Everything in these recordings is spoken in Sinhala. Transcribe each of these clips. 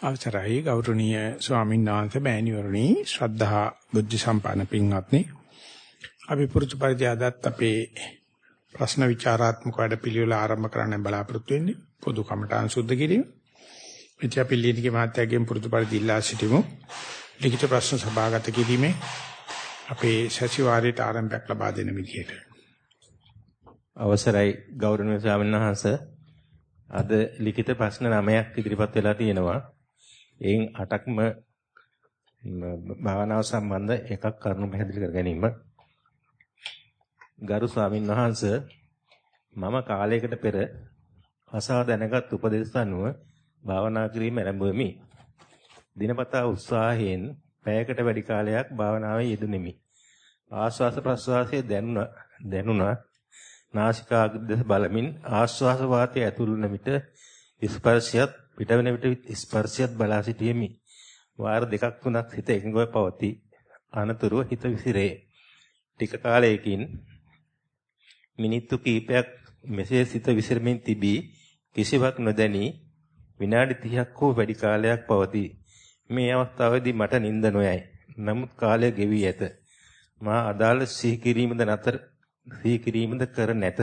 අවසරයි ගෞරවනීය ස්වාමීන් වහන්සේ මෑණිවරණි ශ්‍රද්ධා බුද්ධ සම්පන්න පින්වත්නි අපි පුරුදු පරිදි අදත් අපේ ප්‍රශ්න විචාරාත්මක වැඩපිළිවෙල ආරම්භ කරන්න බලාපොරොත්තු වෙන්නේ පොදු කමඨාන් සුද්ධ කිරීම. ඉතින් අපි ලීනිගේ මහත්තයාගෙන් පුරුදු පරිදි ඉල්ලා සිටිමු. ලිඛිත ප්‍රශ්න සභාගත කිරීමේ අපේ සතිವಾರයේ ආරම්භයක් ලබා දෙන විදියට. අවසරයි ගෞරවනීය ස්වාමීන් වහන්සේ අද ලිඛිත ප්‍රශ්න 9ක් ඉදිරිපත් වෙලා තියෙනවා. එයින් 8ක්ම භාවනාව සම්බන්ධ එකක් කරුණු පැහැදිලි කර ගැනීම. ගරු ස්වාමින් වහන්සේ මම කාලයකට පෙර අසා දැනගත් උපදේශ අනුව භාවනා කිරීම ආරම්භෙමි. දිනපතා උත්සාහයෙන් පැයකට වැඩි කාලයක් භාවනාවේ යෙදුණෙමි. ආශ්වාස ප්‍රශ්වාසයේ දැනුණ දැනුණා නාසිකාග්‍රද බලමින් ආශ්වාස වාතය ඇතුළු වන විට ස්පර්ශයත් පිටවෙන විට ස්පර්ශයත් බලා සිටීමේ වාර දෙකක් තුනක් හිත එකඟව පවතී. අනතුරුව හිත විසිරේ. ටික කාලයකින් මිනිත්තු කිහිපයක් මෙසේ සිත විසිරමින් තිබී කිසිවක් නොදැනී විනාඩි 30ක් හෝ වැඩි කාලයක් පවතී. මේ අවස්ථාවේදී මට නිින්ද නොයයි. නමුත් කාලය ගෙවී ඇත. මා අදාළ සිහි කිරීමද නතර සිහි කිරීමද කර නැත.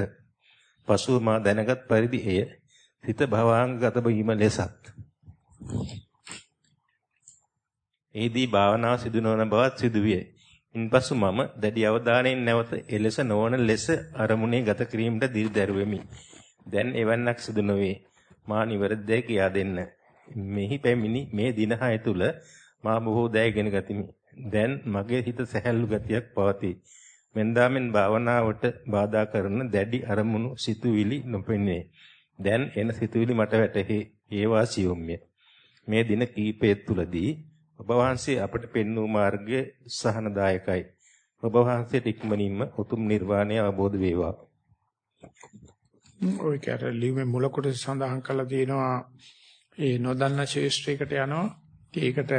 පසුව මා දැනගත් පරිදි එය සිත භවාංගගත වීම ලෙසත්. එහිදී භාවනාව සිදු නොවන බවත් සිදුවිය. ඉන්පසු මම දැඩි අවධානයෙන් නැවත එලෙස නොවන ලෙස අරමුණේ ගත කිරීමට දිරිදැරුවෙමි. දැන් එවන්නක් සිදු නොවේ. මා නිවැරදිද කියා දෙන්න. මෙහි පැමිණි මේ දින හය තුල මා බොහෝ දෑ ඉගෙන ගතිමි. දැන් මගේ හිත සැහැල්ලු ගතියක් පවතී. මෙන්දාමෙන් භාවනාවට බාධා කරන දැඩි අරමුණු සිතුවිලි නොපෙනේ. දැන් එන සිතුවිලි මට වැටහි. ඒවා සියුම්ය. මේ දින කීපය තුලදී ඔබ වහන්සේ අපට පෙන්වූ මාර්ගය සහනදායකයි. ඔබ වහන්සේට ඉක්මනින්ම උතුම් නිර්වාණය අවබෝධ වේවා. ඔය කැර ලියුමේ මුල කොටස සඳහන් කරලා තියෙනවා ඒ නොදන්න ශේෂ්ත්‍රයකට යනවා. ඒකට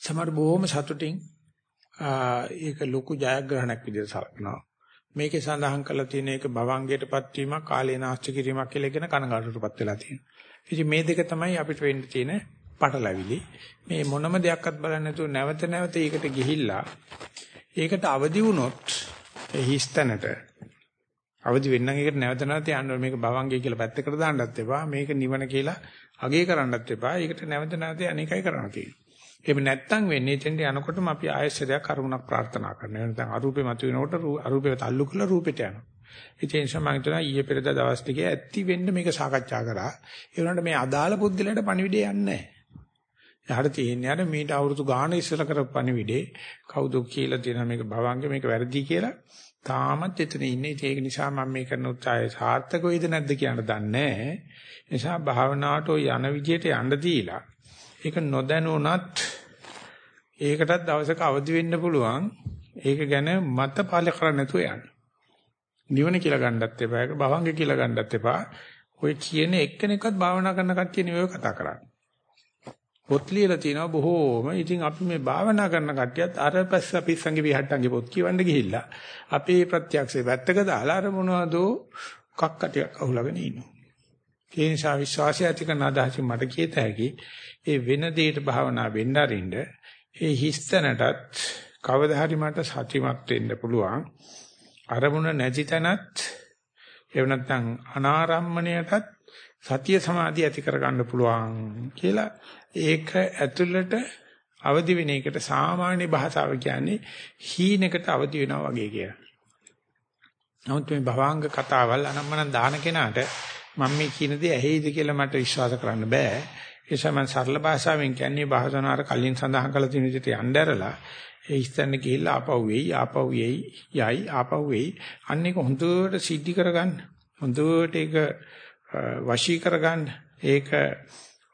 සමහර බොහොම සතුටින් ඒක ලොකු ජයග්‍රහණයක් විදිහට සලකනවා. මේකේ සඳහන් කරලා තියෙන එක භවංගයටපත් වීමක් කාලේ නාස්ති කිරීමක් කියලා කියන කනගාටුටපත් වෙලා තියෙනවා. ඉතින් මේ දෙක තමයි අපිට වෙන්න තියෙන පටලැවිලි. මේ මොනම දෙයක්වත් බලන්නේ නැතුව නැවත නැවත ඒකට ගිහිල්ලා ඒකට අවදි වුණොත් ඒ හිස්තැනට අවදි වෙන්න එකට නැවත නැවත යන්න මේක භවංගය කියලා පැත්තකට දාන්නත් එපා. මේක නිවන කියලා අගේ කරන්නත් එපා. ඒකට නැවත නැවත අනේකයි කරන්න තියෙන්නේ. එහෙම නැත්තම් වෙන්නේ එතෙන්ට යනකොටම අපි ආයශ්‍රයක් කරුණක් ප්‍රාර්ථනා කරනවා. නැත්නම් අරූපේ මතුවෙනකොට අරූපේ තල්ලු කරලා රූපෙට යනවා. ඒ නිසා මම හිතනවා ඊයේ පෙරේද දවස් ටිකේ ඇත්ති වෙන්න මේක සාකච්ඡා කරා. ඒ වුණාට මේ අදාළ පුද්ගලයාට පණිවිඩය යන්නේ නැහැ. එහාට තියෙන්නේ අර මීට අවුරුදු ගාන ඉස්සෙල්ලා කරපු පණිවිඩේ කවුද කියලා තියෙන මේක භවංග මේක වැරදි කියලා තාමත් එතන ඉන්නේ ඒක නිසා මම මේ කරන උත්සාහය සාර්ථක වෙයිද නැද්ද කියන දන්නේ නිසා භාවනාවට යන විදියට යන්න දීලා ඒක නොදැනුණත් ඒකටත් දවසක අවදි වෙන්න පුළුවන් ඒක ගැන මත පාල කරන්න නැතුව යන්න නිවන කියලා ගන්නත් එපා ඒක භවංග කියලා ගන්නත් එපා ඔය කියන එක්කෙනෙක්වත් භාවනා කරන කට්ටිය නෙවෙයි කතා කරන්නේ පොත් ලියලා තිනවා බොහෝම. ඉතින් අපි මේ භාවනා කරන කට්ටියත් අර පස්ස පිස්සන්ගේ විහට්ටන්ගේ පොත් කියවන්න ගිහිල්ලා අපේ ප්‍රත්‍යක්ෂේ වැත්තක දාලා අර මොනවදෝ කක්කටියක් අහුලගෙන ඉන්නවා. ඒ නිසා විශ්වාසය ඇති කරන අදහසින් මට කියත හැකි ඒ වෙන දෙයකට භාවනා වෙන්න අරින්න ඒ හිස්තැනටත් කවදා හරි මට සතිමත් වෙන්න පුළුවන්. අරමුණ නැති තැනත් එව නැත්නම් අනාරම්මණයටත් සතිය සමාධිය ඇති කරගන්න පුළුවන් කියලා ඒක ඇතුළට අවදි වෙන එකට සාමාන්‍ය භාෂාව කියන්නේ හීනකට අවදි වෙනවා වගේ කියලා. නමුත් මේ භවංග කතාවල් අනම්මනම් දාන කෙනාට මම මේ කියන දේ ඇහෙයිද කියලා මට විශ්වාස කරන්න බෑ. ඒ නිසා මම සරල භාෂාවෙන් කියන්නේ භාෂානාර කලින් සඳහන් කළ තියෙන විදිහට යnderලා ඒ ඉස්සන්න ගිහිල්ලා ආපහු වෙයි ආපහු වෙයි යයි ආපහු වෙයි අන්න ඒක හොඳට සිද්ධි කරගන්න. හොඳට ඒක වශී කරගන්න. ඒක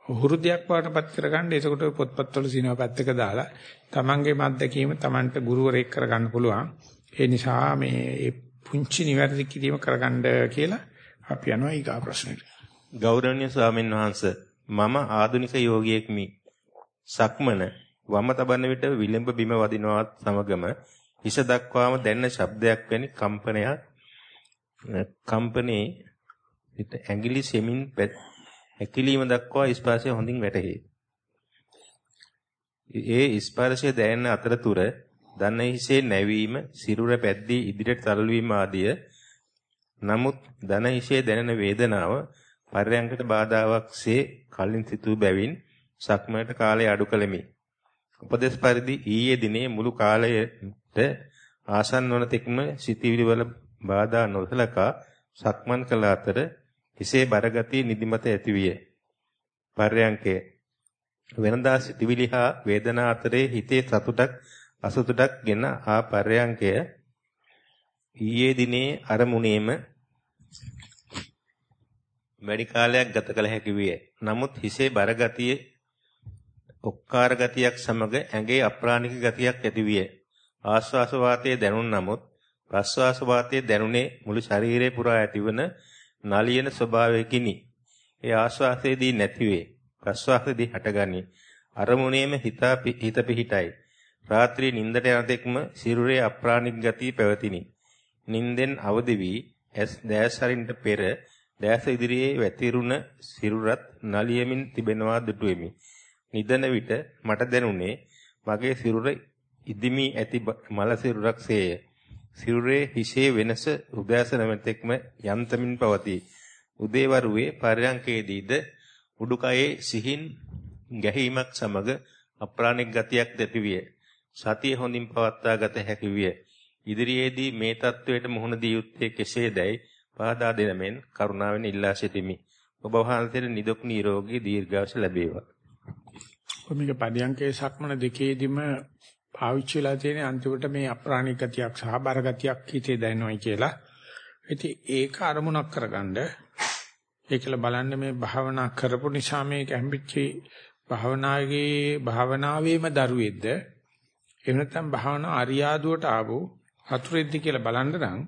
හුරුදයක් වඩපත් කරගන්න. එතකොට පොත්පත්වල සිනව පැත්තක දාලා තමන්ගේ මත්දැකීම තමන්ට ගුරුවරයෙක් කරගන්න පුළුවන්. ඒ නිසා මේ පුංචි නිවැරදි කිරීම කරගන්න කියලා අපි යනවා ඊගා ප්‍රශ්නෙට. ගෞරවනීය ස්වාමීන් වහන්සේ මම ආධුනික යෝගියෙක්මි සක්මන වම තබන විට විලම්භ බිම වදිනවත් සමගම හිස දක්වාම දැනෙන ශබ්දයක් වැනි කම්පනයක් කම්පනේ විට ඇඟිලි සෙමින් හැකිලීම දක්වා ස්පර්ශය හොඳින් වැටහේ. ඒ ස්පර්ශය දැනෙන අතරතුර දන හිසේ නැවීම, සිරුර පැද්දී ඉදිරියට තරලවීම ආදිය නමුත් දන හිසේ දැනෙන වේදනාව පර්යංකට බාධාවක්සේ කලින් සිතූ බැවින් සක්මනට කාලය අඩු කළෙමි. උපදේශ පරිදි ඊයේ දිනේ මුළු කාලයට ආසන්න වන තෙක්ම සිතවිලි වල බාධා නොසලකා සක්මන් කළ අතර හිසේ බරගතිය නිදිමත ඇතිවිය. පර්යංකය වෙනදා සිතවිලි හා වේදනා අතරේ හිතේ සතුටක් අසතුටක් ගෙන ආ පර්යංකය ඊයේ දිනේ අරමුණේම වැඩි කාලයක් ගත කළ හැකි විය. නමුත් හිසේ බරගතිය ඔක්කාර ගතියක් සමග ඇඟේ අප්‍රාණික ගතියක් ඇති විය. ආශ්වාස වාතයේ දැනුන් නමුත් ප්‍රශ්වාස වාතයේ දැනුනේ මුළු ශරීරය පුරා ඇතිවන නලියන ස්වභාවයකිනි. ඒ ආශ්වාසයේදී නැතිවේ. ප්‍රශ්වාසයේදී හටගනි. අරමුණේම හිත හිත පිහිටයි. රාත්‍රී නිින්දට යන තෙක්ම සිරුරේ අප්‍රාණික ගතිය පැවතිනි. නිින්දෙන් අවදි වී ඇස් දැස් හරින්ට පෙර දැස ඉදිරියේ වැතිරුණ සිරුරත් නලියමින් තිබෙනවා දුටුවෙමි. නිදන විට මට දැනුනේ මගේ සිරුර ඉදිමි ඇති මල සිරුරක් සේය. සිරුරේ හිසේ වෙනස උදෑසන මෙතෙක්ම යන්තමින් පවතී. උදේ වරුවේ පරයන්කේදීද උඩුකයේ සිහින් ගැහිමක් සමග අප්‍රාණික ගතියක් දැතිවිය. සතිය හොඳින් පවත්වා ගත හැකි විය. ඉදිරියේදී මේ தത്വයට මුහුණ දිය යුත්තේ කෙසේදයි පහදා දෙන මෙන් කරුණාවෙන් ඉල්ලා සිටිමි. ඔබ වහන්සේට නිදුක් නිරෝගී දීර්ඝායුෂ ලැබේවා. මේක පදියංකේ සක්මන දෙකේදීම පාවිච්චි වෙලා තියෙන අන්තිමට මේ අප්‍රාණික ගතියක් සහ බර ගතියක් හිතේ දැනෙනවයි කියලා. ඉතින් ඒක අරමුණක් කරගන්න ඒකල බලන්න මේ භාවනා කරපු නිසා මේ කැම්පිච්චි භාවනාවේ භාවනාවේම දරුවෙද්ද එහෙම නැත්නම් භාවනා අරියාදුවට ආවෝ හතුරෙද්ද කියලා බලන්න නම්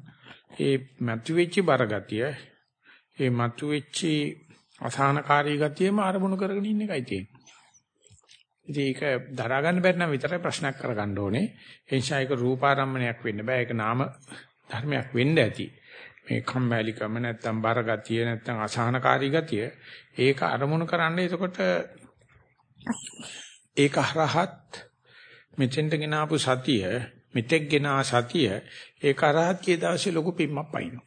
ඒ මතුවෙච්ච බර ගතිය ඒ මතුවෙච්ච අසහනකාරී ගතියම අරමුණු කරගෙන ඉන්න එකයි තියෙන්නේ. ඉතින් ඒක දරා ගන්න බැරි නම් විතරයි ප්‍රශ්නයක් කරගන්න ඕනේ. ඒ නිසා ඒක රූපාරම්මණයක් වෙන්න බෑ. ඒක නාම ධර්මයක් වෙන්න ඇති. මේ කම්මැලිකම නැත්තම් බර ගතිය නැත්තම් අසහනකාරී ගතිය ඒක අරමුණු කරන්න එතකොට ඒක හරහත් මෙතෙන්ට ගෙන ආපු සතිය මෙතෙක් ගෙන සතිය ඒක හරහත් කී දවසේ ලොකු පිම්මක් පයින්නවා.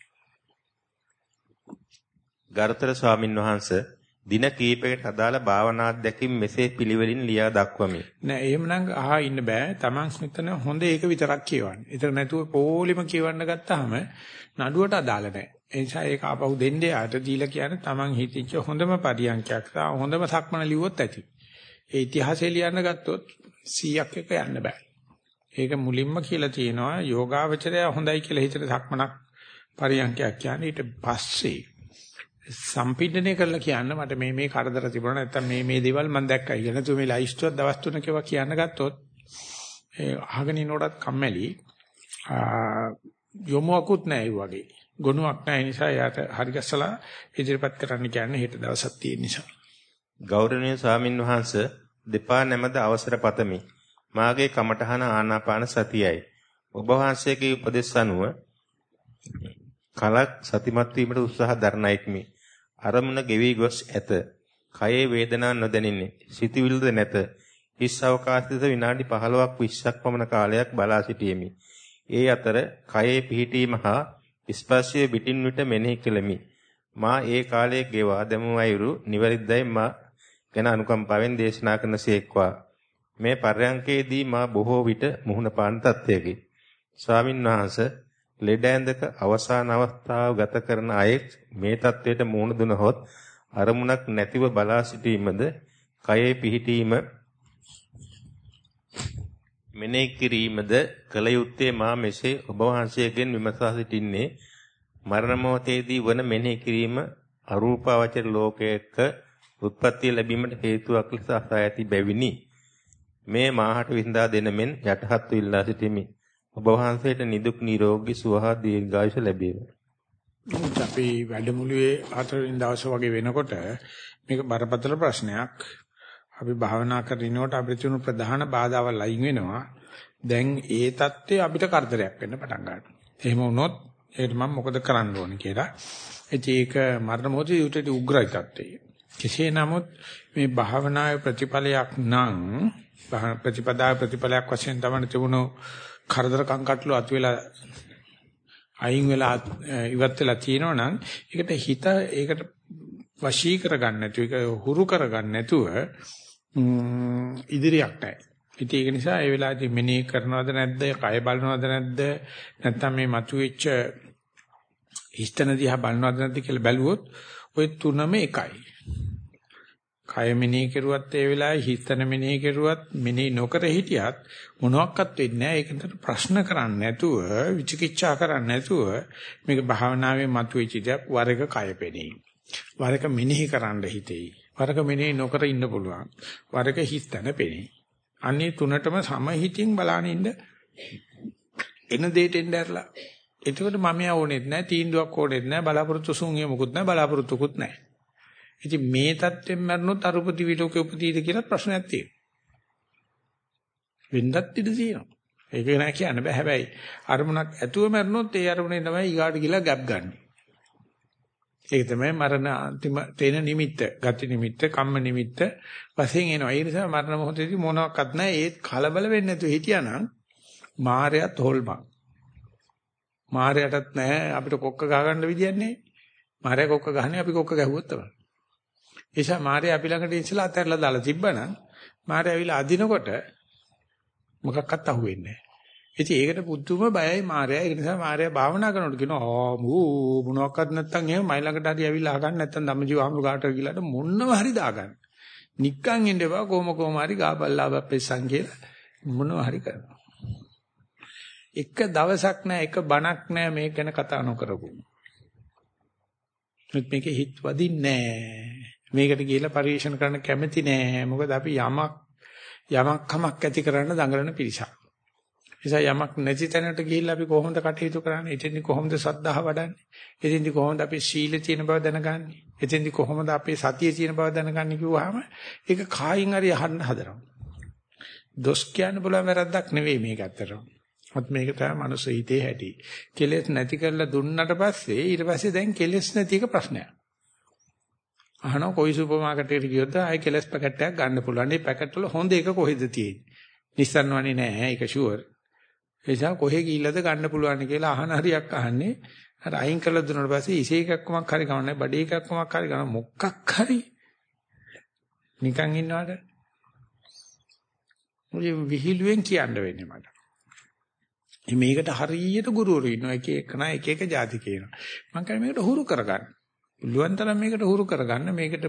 ගරුතර ස්වාමින් වහන්සේ දින කීපයකට අදාළ භාවනා අධ්‍යක්ීම් මෙසේ පිළිවෙලින් ලියා දක්වමි. නෑ එහෙමනම් අහා ඉන්න බෑ. Taman මෙතන හොඳ ඒක විතරක් කියවන්න. ඒතර නැතුව පොලිම කියවන්න ගත්තාම නඩුවට අදාළ නෑ. ඒ නිසා ඒක ආපහු දෙන්නේ ආට දීලා කියන්නේ Taman හිතිච්ච හොඳම පරියන්කයක් සහ හොඳම සක්මන ලිව්වොත් ඇති. ඒ ඉතිහාසය ලියන්න ගත්තොත් 100ක් එක යන්න බෑ. ඒක මුලින්ම කියලා තියෙනවා යෝගාවචරය හොඳයි කියලා හිතට සක්මනක් පරියන්කයක් කියන්නේ ඊට පස්සේ සම්පීඩනය කරලා කියන්න මට මේ මේ කරදර තිබුණා නැත්තම් මේ මේ දේවල් මම දැක්කයි කියලා. නැතු මේ ලයිස්ට්ුවක් දවස් තුනක ඒවා කියන්න ගත්තොත් ඒ අහගෙන ඉන්නකොටත් කම්මැලි යොමුවකුත් නැහැ වගේ. ගුණයක් නැහැ නිසා යාට හරි ගැස්සලා ඉදිරිපත් කරන්න කියන්නේ හෙට දවසක් තියෙන නිසා. ගෞරවනීය ස්වාමින් වහන්සේ දෙපා නැමද අවසර පතමි. මාගේ කමඨහන ආනාපාන සතියයි. ඔබ වහන්සේගේ උපදෙස් අනුව කලක් සතිමත් වීමට උත්සාහ දරනයික්මි. අරමුණ ගෙවි ගොස් ඇත. කයේ වේදනා නොදැනින්නේ. සිතවිල්ද නැත. හිස් අවකාශයක විනාඩි 15ක් 20ක් පමණ කාලයක් බලා සිටියෙමි. ඒ අතර කයේ පිහිටීම හා ස්පර්ශයේ පිටින් විට මෙනෙහි කෙලෙමි. මා ඒ කාලයේ ගෙවා දැමු අයුරු නිවැරදිදයි මා ගැන අනුකම්පාවෙන් දේශනා කරනසේක්වා. මේ පර්යංකේදී මා බොහෝ විට මුහුණ පාන තත්ත්වයකි. ස්වාමින් වහන්සේ ලෙඩ ඇඳක අවසාන අවස්ථාව ගත කරන අයෙක් මේ தത്വයට මුහුණ දුනහොත් අරමුණක් නැතිව බලා සිටීමද කයේ පිහිටීම මෙනෙහි කිරීමද කල යුත්තේ මා මෙසේ ඔබ වහන්සේගෙන් විමසා සිටින්නේ මරණ මොහොතේදී වන මෙනෙහි කිරීම අරූපාවචර ලෝකයක උත්පත්ති ලැබීමට හේතුවක් ලෙස අසා ඇති බැවිනි මේ මාහට විඳා දෙන මෙන් යටහත් විල්ලා සිටිමි ඔබ වහන්සේට නිදුක් නිරෝගී සුවහා දීර්ඝායුෂ ලැබේවා. අපි වැඩමුළුවේ හතරවෙනි දවසේ වගේ වෙනකොට මේක බරපතල ප්‍රශ්නයක්. අපි භාවනා කරනකොට අපිට තියෙන ප්‍රධාන බාධාවල් අයින් වෙනවා. දැන් ඒ தත්ත්වය අපිට කරදරයක් වෙන්න පටන් ගන්නවා. එහෙම වුණොත් ඒකට මම මොකද කරන්න ඕනේ කියලා. ඒක මරණ මොහොතේ උටටි උග්‍රයි தත්ත්වය. කෙසේ නමුත් මේ භාවනාවේ ප්‍රතිඵලයක් නම් ප්‍රතිපදාවේ ප්‍රතිඵලයක් වශයෙන් තමයි තිබුණු කරදර කංකටළු අතු වෙලා අයින් වෙලා ඉවත් වෙලා තියෙනවා නම් ඒකට හිත ඒකට වශී කරගන්න නැතුව ඒක හුරු කරගන්න නැතුව ඉදිරියක් නැහැ. ඉතින් ඒක නිසා ඒ වෙලාවේදී මෙනෙහි කරනවද නැද්ද, කය බලනවද නැද්ද, නැත්නම් මේ මතුවෙච්ච හිස්තන දිහා බලනවද නැද්ද කියලා බැලුවොත් ওই තුනම එකයි. කය මෙනෙහි කරුවත් ඒ වෙලාවේ හිතන මෙනෙහි කරුවත් මෙනෙහි නොකර හිටියත් මොනවත් වෙන්නේ නැහැ. ඒකට ප්‍රශ්න කරන්නේ නැතුව, විචිකිච්ඡා කරන්නේ නැතුව මේක භාවනාවේ මතුවෙච්ච දෙයක් වරක කය පෙනෙයි. වරක මෙනෙහි කරන්න හිතෙයි. වරක මෙනෙහි නොකර ඉන්න පුළුවන්. වරක හිතන පෙනෙයි. අන්නේ තුනටම සමහිතින් බලාන ඉන්න එන දෙයට එන්න ඇරලා. එතකොට මම ඕනෙත් නැහැ, තීන්දුවක් ඕනෙත් නැහැ, බලාපොරොත්තු සුන්ගේ මොකුත් නැහැ, බලාපොරොත්තුකුත් නැහැ. ඉතින් මේ தත්ත්වෙන් මරනොත් අරුපති විලෝකේ උපදීද කියලා ප්‍රශ්නයක් තියෙනවා. වෙන්නත් ඉඩ තියෙනවා. ඒක නෑ කියන්න බෑ. හැබැයි අරමුණක් ඇතුව මරනොත් ඒ අරමුණේ තමයි ඊගාට ගිලා ගැප් ගන්න. ඒක තමයි මරණ අන්තිම තේන නිමිත්ත, ගති නිමිත්ත, කම්ම නිමිත්ත වශයෙන් එනවා. ඒ නිසා මරණ මොහොතේදී මොනවත් නැහැ. ඒත් කලබල වෙන්නේ නැතුව හිටියානම් මායයත් හොල්මන්. මායයටත් නැහැ අපිට කොක්ක ගහ ගන්න විදියක් නැහැ. මායя කොක්ක ගහන්නේ අපි කොක්ක ගැහුවොත් තමයි. නිසා මාරේ අපි ළඟට ඉස්සලා අතහැරලා දාලා තිබ්බනම් මාරේ ඇවිල්ලා අදිනකොට මොකක්වත් අහුවෙන්නේ නැහැ. ඉතින් ඒකට පුදුම බයයි මාරයා. ඒ නිසා මාරයා භාවනා කරනකොට කියනවා ආ මූ මොනවත් නැත්තම් එහෙම මයි ළඟට හරි ඇවිල්ලා අහගන්න නැත්තම් ධම්මජීව ආමරු කාට ගිලාට මොන්නව හරි දාගන්න. නික්කන් ඉන්න එපා කොම කොම හරි ගාබල්ලා බප්පෙස්සන් කියලා මොනව හරි කරනවා. එක දවසක් නෑ එක බණක් නෑ මේක ගැන කතා නොකරපු. මේකේ හිත වදින්නේ නෑ. මේකට ගිහිල්ලා පරිශන කරන්න කැමති නෑ. මොකද අපි යමක් යමක් කමක් ඇති කරන්න දඟලන පිරිසක්. නිසා යමක් නැති තැනට ගිහිල්ලා අපි කොහොමද කටයුතු කරන්නේ? එතෙන්දි කොහොමද සද්ධාව වඩන්නේ? එතෙන්දි කොහොමද අපි සීල තියෙන බව දැනගන්නේ? එතෙන්දි කොහොමද අපේ සතිය තියෙන බව දැනගන්නේ කිව්වහම ඒක කායින් හරි අහන්න හදනවා. දොස් කියන්න පුළුවන් වැරද්දක් නෙවෙයි මේක ඇත්තටම. මත් මේක තමයි මනුස්ස හිතේ හැටි. කෙලෙස් නැති කරලා දුන්නට පස්සේ ඊට පස්සේ දැන් කෙලෙස් නැති එක ප්‍රශ්නයක්. අහනවා කොයි සුපර් මාකට් එකට ගියොත් ආයේ කෙලස් පැකට් එකක් ගන්න පුළුවන්. මේ පැකට් වල හොඳ එක කොහෙද තියෙන්නේ? Nissan වනේ නෑ ඒක ෂුවර්. ඒ නිසා කොහෙ ගිහිල්ලාද ගන්න පුළුවන් කියලා අහන හරියක් අහන්නේ. අර අයින් කළා දුන්නාට පස්සේ ඉසේ එකක්කමක් හරි ගන්න බඩේ එකක්කමක් හරි ගන්න මොකක් හරි නිකන් ඉන්නවද? මුලින් විහිළුවෙන් කියන්න වෙන්නේ මට. මේකට හරියට ගුරුවරු ඉන්නවා එක එක නා එක එක જાති කියනවා. මම කියන්නේ මේකට හුරු කරගන්න. පුළුවන් තරම් මේකට හුරු කරගන්න මේකට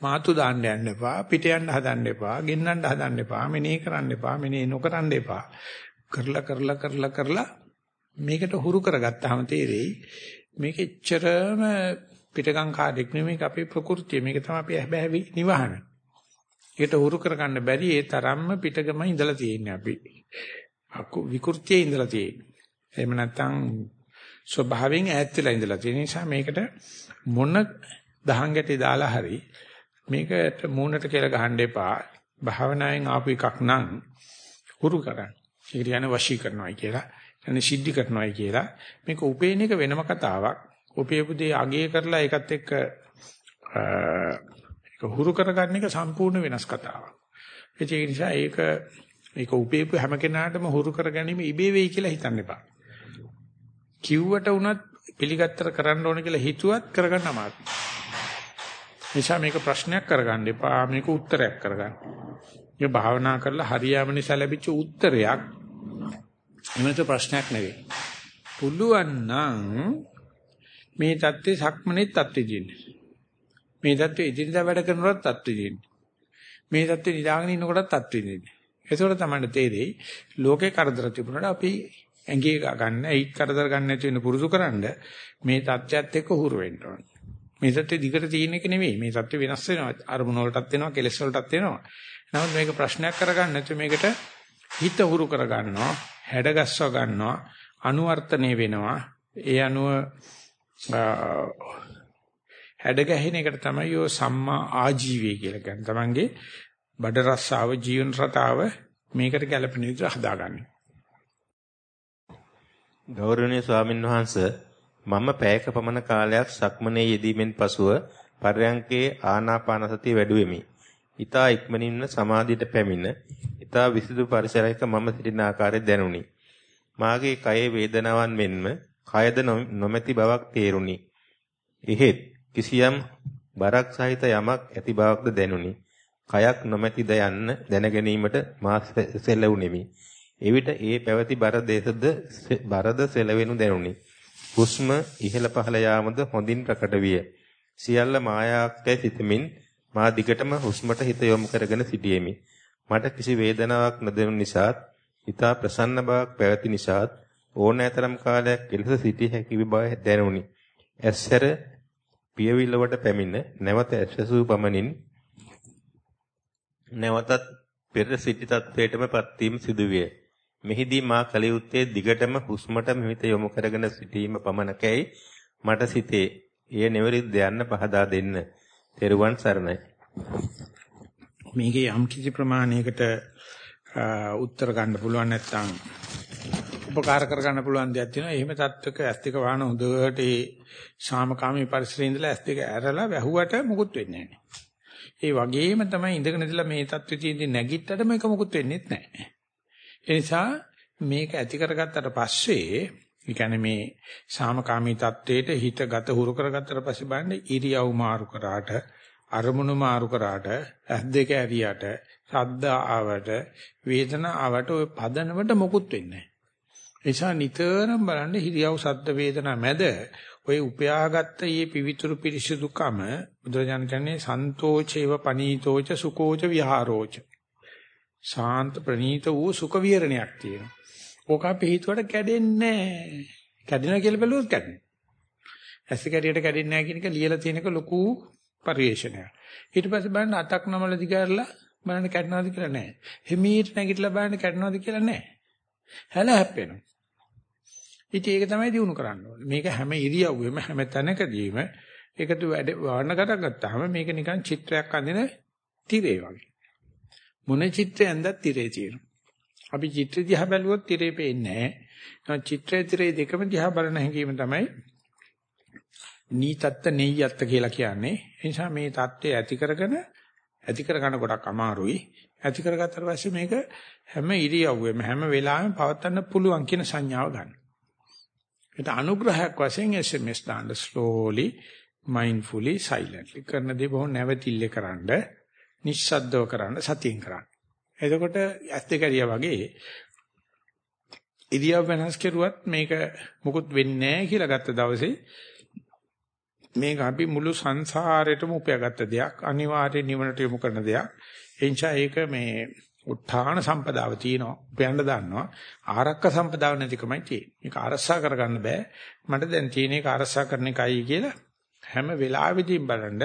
මාතු දාන්න යන්න එපා පිට යන්න හදන්න එපා ගෙන්නන්න හදන්න එපා මෙනේ කරන්න එපා මෙනේ නොකරන්න එපා. කරලා කරලා කරලා කරලා මේකට හුරු කරගත්තාම තේරෙයි මේක එච්චරම පිටකම් කාර්යයක් නෙමෙයි අපේ ප්‍රകൃතිය මේක තමයි අපි හැබැයි නිවහන. ඒකට හුරු කරගන්න බැරි ඒ තරම්ම පිටකම ඉඳලා තියෙන්නේ අපි. විකෘතියේ ඉඳලා තියෙන්නේ. එහෙම නැත්නම් ස්වභාවයෙන් ඈත් වෙලා ඉඳලා තියෙන නිසා මේකට මොන දහං ගැටේ දාලා හරි මේකට මූණට කියලා ගහන්න එපා. භාවනාවෙන් ආපු එකක් නම් හුරු කරන්න. ඒක කියන්නේ වශී කරනවායි කියලා. කියන්නේ සිද්ධි කරනවායි කියලා. මේක උපේන එක වෙනම කතාවක්. උපේපු දේ අගය කරලා ඒකත් එක්ක ඒක හුරු කරගන්න එක සම්පූර්ණ වෙනස් කතාවක්. ඒ නිසා ඒක මේක උපේපු හැම කෙනාටම හුරු කරගැනීම ඉබේ වෙයි කියලා හිතන්න එපා. කිව්වට උනත් පිළිගත්තර කරන්න ඕන කියලා හිතුවත් කරගන්න අමාරුයි. නිසා මේක ප්‍රශ්නයක් කරගන්න එපා මේක උත්තරයක් කරගන්න. මේ භාවනා කරලා හරියම නිසා ලැබිච්ච උත්තරයක් එමෙතු ප්‍රශ්නයක් නෙවෙයි. පුළුවන් නම් මේ தත්ත්වේ සක්මනේ தත්ත්වේ දින්නේ. මේ தත්ත්වේ ඉදිරියට වැඩ කරනකොට தත්ත්වේ දින්නේ. මේ தත්ත්වේ නිදාගෙන ඉන්නකොටත් தත්ත්වේ දින්නේ. ඒසොර තමයි තේරෙයි ලෝකේ කරදර තිබුණාට අපි ඇඟේ ගන්න, ඒත් කරදර ගන්න නැති වෙන පුරුදුකරනද මේ தත්ත්වයට එක්ක හුරු වෙන්න ඕන. මේ தත්ත්වය දිගට තියෙන එක නෙමෙයි. මේ தත්ත්වය වෙනස් වෙනවා. අරමුණ වලටත් වෙනවා, කෙලෙස් වලටත් වෙනවා. නමුත් මේක ප්‍රශ්නයක් කරගන්න නැතුව මේකට හිත හුරු කරගන්නවා, හැඩගස්ව ගන්නවා, අනුවර්තනය වෙනවා. ඒ අනුව හැඩ ගැහෙන එකට තමයි ඔය සම්මා ආජීවය කියලා කියන්නේ. තමන්ගේ බඩ රස්සාව, ජීවන රටාව මේකට ගැළපෙන විදිහට හදාගන්නේ. ගෞරවනීය ස්වාමින් වහන්සේ මම පැයක පමණ කාලයක් සක්මනේ යෙදීමෙන් පසුව පර්යංකේ ආනාපාන සතිය වැඩුවෙමි. ඊතා ඉක්මනින්ම සමාධියට පැමිණ ඊතා විසුදු පරිසරයක මම සිටින ආකාරය දැනුනි. මාගේ කයේ වේදනාවන් මෙන්ම කයද නොමැති බවක් තේරුණි. එහෙත් කිසියම් බරක් සහිත යමක් ඇති බවක්ද දැනුනි. කයක් නොමැතිද යන්න දැන ගැනීමට මා සෙලවුනිමි. එවිට ඒ පැවති බර දේශද බරද සෙලවෙනු දැනුනි. හුස්ම ඉහළ පහළ යාමද හොඳින් ප්‍රකට විය. සියල්ල මායාවක්යි සිතමින් මා දිගටම හුස්මට හිත යොමු කරගෙන සිටියෙමි. මට කිසි වේදනාවක් නොදෙනු නිසාත්, හිතා ප්‍රසන්න බවක් පැවති නිසාත් ඕනෑතරම් කාලයක් එලෙස සිටිය හැකි බව දැනුනි. ඇස්සර පියවිලවට පැමිණ නැවත ඇස්සසූ පමණින් නැවතත් පෙර සිටි තත්වයටම පත්වීම සිදුවිය. මෙහිදී මා කල යුත්තේ දිගටම හුස්මට මෙහිත යොමු කරගෙන සිටීම පමණකයි මට සිතේ. එය නිවැරදිද යන්න පහදා දෙන්න. තෙරුවන් සරණයි. මේකේ යම් කිසි ප්‍රමාණයකට උත්තර ගන්න පුළුවන් නැත්නම් උපකාර කර ගන්න පුළුවන් දෙයක් තියෙනවා. එහෙම තත්ත්වක ඇස් දෙක වහන හොඳට ඒ ශාමකාමී පරිසරයේ ඉඳලා ඇස් දෙක ඇරලා වැහුවට මුකුත් වෙන්නේ නැහැ. ඒ වගේම තමයි ඉඳගෙන ඉඳලා මේ தත්ත්වෙ තියෙන්නේ නැගිට්ටට මේක මුකුත් වෙන්නේ නැහැ. ඒ නිසා මේක ඇති කරගත්තට පස්සේ ඒ කියන්නේ මේ සාමකාමී தത്വෙට හිත ගත හුරු කරගත්තට පස්සේ බලන්න ඉරියව් මාරු කරාට අරමුණු මාරු කරාට ඇස් දෙක ඇරියට ශබ්ද ආවට වේදනා ආවට ওই පදනමට මොකුත් වෙන්නේ නැහැ. එනිසා නිතරම බලන්න හිරියව ශබ්ද වේදනා මැද ওই උපයාගත්ත ඊ පිවිතුරු පිරිසුදුකම බුදුරජාණන් කියන්නේ සන්තෝචේව පනීතෝච සුකෝච විහාරෝච. ශාන්ත ප්‍රණීත වූ සුඛ විහරණයක් තියෙනවා. ඕක අපි හිතුවට කැඩෙන්නේ නැහැ. කැඩෙනවා කියලා බැලුවොත් කැඩෙනවා. ඇස් කැඩියට කැඩෙන්නේ නැහැ කියන එක ලියලා තියෙනක ලොකු පරිේශනයක්. ඊට පස්සේ බලන්න අතක් නමල දිගාරලා බලන්න කැඩනවද කියලා නැහැ. හිමීට නැගිටලා බලන්න කැඩනවද කියලා නැහැ. හැල හැප්පෙනවා. ඉතින් ඒක තමයි දිනු කරන්න ඕනේ. මේක හැම ඉරියව්වෙම හැම තැනකදීම ඒකතු වැඩ වර්ණ කරගත්තාම මේක නිකන් චිත්‍රයක් අඳින තිරේ වගේ. මොන චිත්‍රයෙන්ද තිරේ තියෙනවා. අපි චිත්‍ර දිහා බැලුවොත් තිරේ පේන්නේ නැහැ. චිත්‍රය තිරේ දෙකම දිහා බලන හැඟීම තමයි නීතත්ත නෙයියත්ත කියලා කියන්නේ. ඒ නිසා මේ தත්ත්වය ඇති කරගෙන ඇති කරගන්න ගොඩක් අමාරුයි. ඇති කරගත්තට පස්සේ මේක හැම ඉරියව්වෙම හැම වෙලාවෙම පවත්වන්න පුළුවන් කියන සංඥාව ගන්න. ඒක අනුග්‍රහයක් වශයෙන් SMS දාන්න slowly mindfully silently කරන දේ බොහොම නැවතිල්ලේ කරන්නේ නිශ්ශබ්දව කරන්න සතියෙන් කරන්න. එතකොට ඇස් දෙක ඇරියා වගේ ඉරියව් වෙනස් කරුවත් මේක මුකුත් වෙන්නේ නැහැ කියලා ගත්ත දවසේ මේක අපි මුළු සංසාරෙටම උපයාගත්ත දෙයක් අනිවාර්ය නිවනට යොමු කරන දෙයක්. එනිසා ඒක මේ උත්ථාන සම්පදාව තියෙනවා උපයන්න දන්නවා. ආරක්ක සම්පදාව නැතිකමයි තියෙන්නේ. මේක අරසා කරගන්න බෑ. මට දැන් තියෙන එක අරසා කරන එකයි කියලා හැම වෙලාවෙදීම බලන්න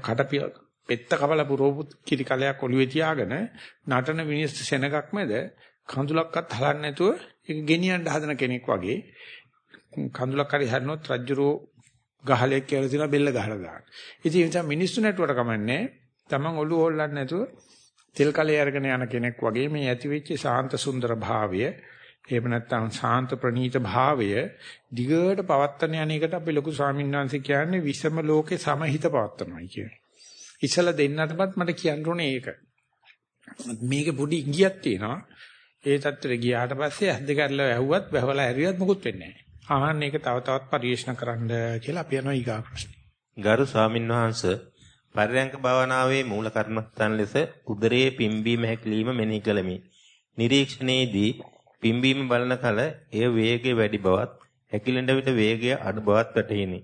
කටපිය පෙත්ත කපල පුරෝපු කිරි කලයක් ඔළුවේ තියාගෙන නටන මිනිස් සෙනගක් මැද කඳුලක්වත් හලන්නේ නැතුව ඒක ගෙනියන්න හදන කෙනෙක් වගේ කඳුලක් හරි හැරනොත් රජ්ජුරෝ ගහලයක් කියලා තියෙනවා බෙල්ල ගහලා දාන්න. ඉතින් ඒ නිසා මිනිස්සු නැටුවට කමන්නේ තමන් ඔළුව හොල්ලන්නේ නැතුව තෙල් කලේ අරගෙන යන කෙනෙක් වගේ මේ ඇතිවෙච්ච සාන්ත සුන්දර භාවය එහෙම නැත්නම් ශාන්ත ප්‍රණීත භාවය දිගට පවත්තන යන එකට අපි ලොකු ස්වාමීන් වහන්සේ කියන්නේ විසම ලෝකේ සමහිත පවත්තනවායි කියන්නේ. ඉසල දෙන්නටමත් මට කියන්න ඕනේ ඒක. මේකේ පොඩි ඉඟියක් තියෙනවා. ඒ தත්තර ගියාට පස්සේ ඇස් දෙක අරලා ඇහුවත් බහවලා හැරියත් මොකුත් වෙන්නේ නැහැ. ආහන්න ඒක තව තවත් පරිශන කරන්න කියලා අපි යනවා ඊගා ප්‍රශ්නේ. ගරු ස්වාමින් වහන්සේ පරයන්ක භාවනාවේ මූල කර්මස්ථාන ලෙස උදරයේ පිම්බීම හැකිලිම මෙනෙහි කළමි. නිරීක්ෂණයේදී පිම්බීම බලන කල එය වේගය වැඩි බවත් හැකිලෙන විට වේගය අඩු බවත් වැටහිනි.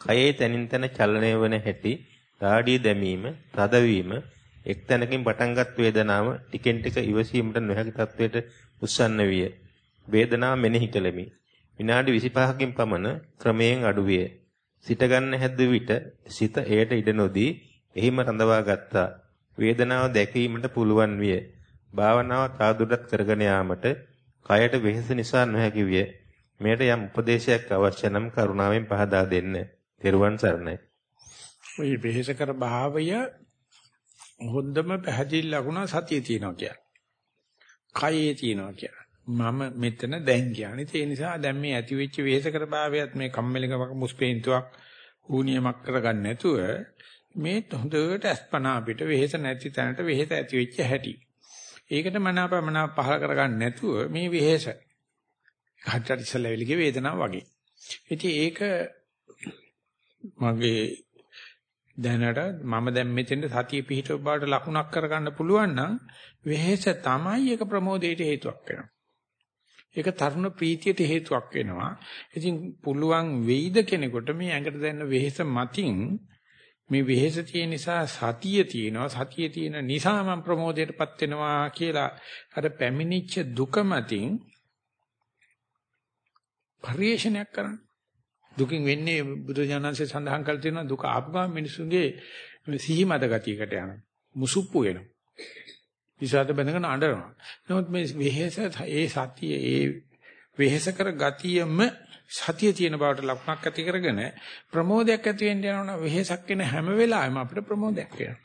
කයේ තනින් තන චලනය වන හැටි දාඩිය දැමීම, තදවීම, එක් තැනකින් පටන්ගත් වේදනාව ටිකෙන් ටික ඉවසීමට නොහැකි තත්වයට උස්සන්න විය. වේදනාව මෙනෙහි කළෙමි. විනාඩි 25කින් පමණ ක්‍රමයෙන් අඩුවිය. සිට ගන්න හැද්ද විට සිත එයට ඉඩ නොදී එහිම රඳවා ගත්තා. වේදනාව දැකීමට පුළුවන් විය. භාවනාව තාදුරටත් කරගෙන යාමට කයට වෙහෙස නිසා නොහැකි විය. මෙයට යම් උපදේශයක් අවශ්‍ය නම් කරුණාවෙන් පහදා දෙන්න. තෙරුවන් සරණයි. ওই වෙහෙස කර භාවය හොඳම පැහැදිලි ලකුණ සතිය තියෙනවා කියන්නේ. කයේ තියෙනවා කියන්නේ. මම මෙතන දැන් කියන්නේ. ඒ නිසා දැන් මේ ඇති වෙච්ච වෙහෙස කර භාවයත් මේ කම්මැලිකමක් මුස්පේන්තුවක් ඌනියමක් කරගන්න නැතුව මේ හොඳට අස්පනා අපිට වෙහෙස නැති තැනට වෙහෙස ඇති වෙච්ච හැටි. ඒකට මනාපමනා පහල කරගන්න නැතුව මේ වෙහෙස. හටට ඉස්සලා වෙලිගේ වේදනාව වගේ. ඉතින් ඒක මගේ දැනට මම දැන් මෙතෙන්ට සතිය පිහිටව බවට ලකුණක් කරගන්න පුළුවන් නම් වෙහෙස තමයි ඒක ප්‍රමෝදයට හේතුවක් වෙනවා. ඒක තරුණ ප්‍රීතියට හේතුවක් වෙනවා. ඉතින් පුළුවන් වෙයිද කෙනෙකුට මේ ඇඟට දැනෙන වෙහෙස මතින් මේ වෙහෙස තියෙන නිසා සතිය තියෙනවා සතිය තියෙන නිසා මම ප්‍රමෝදයටපත් වෙනවා කියලා අර පැමිණිච්ච දුක මතින් පරිේශනයක් කරන්න දුකින් වෙන්නේ බුදුජානන්සේ සඳහන් කළ තියෙනවා දුක ආපු ගමන් මිනිසුන්ගේ සිහි මත ගතියකට යනවා. මුසුප්පු වෙනවා. විසාද බඳගෙන අඬනවා. නමුත් මේ වෙහෙස ඒ සතිය ඒ වෙහෙස කර ගතියම සතිය තියෙන බවට ලකුණක් ඇති කරගෙන ප්‍රමෝදයක් ඇති වෙන්න යනවා වෙහෙසක් වෙන හැම වෙලාවෙම අපිට ප්‍රමෝදයක් වෙනවා.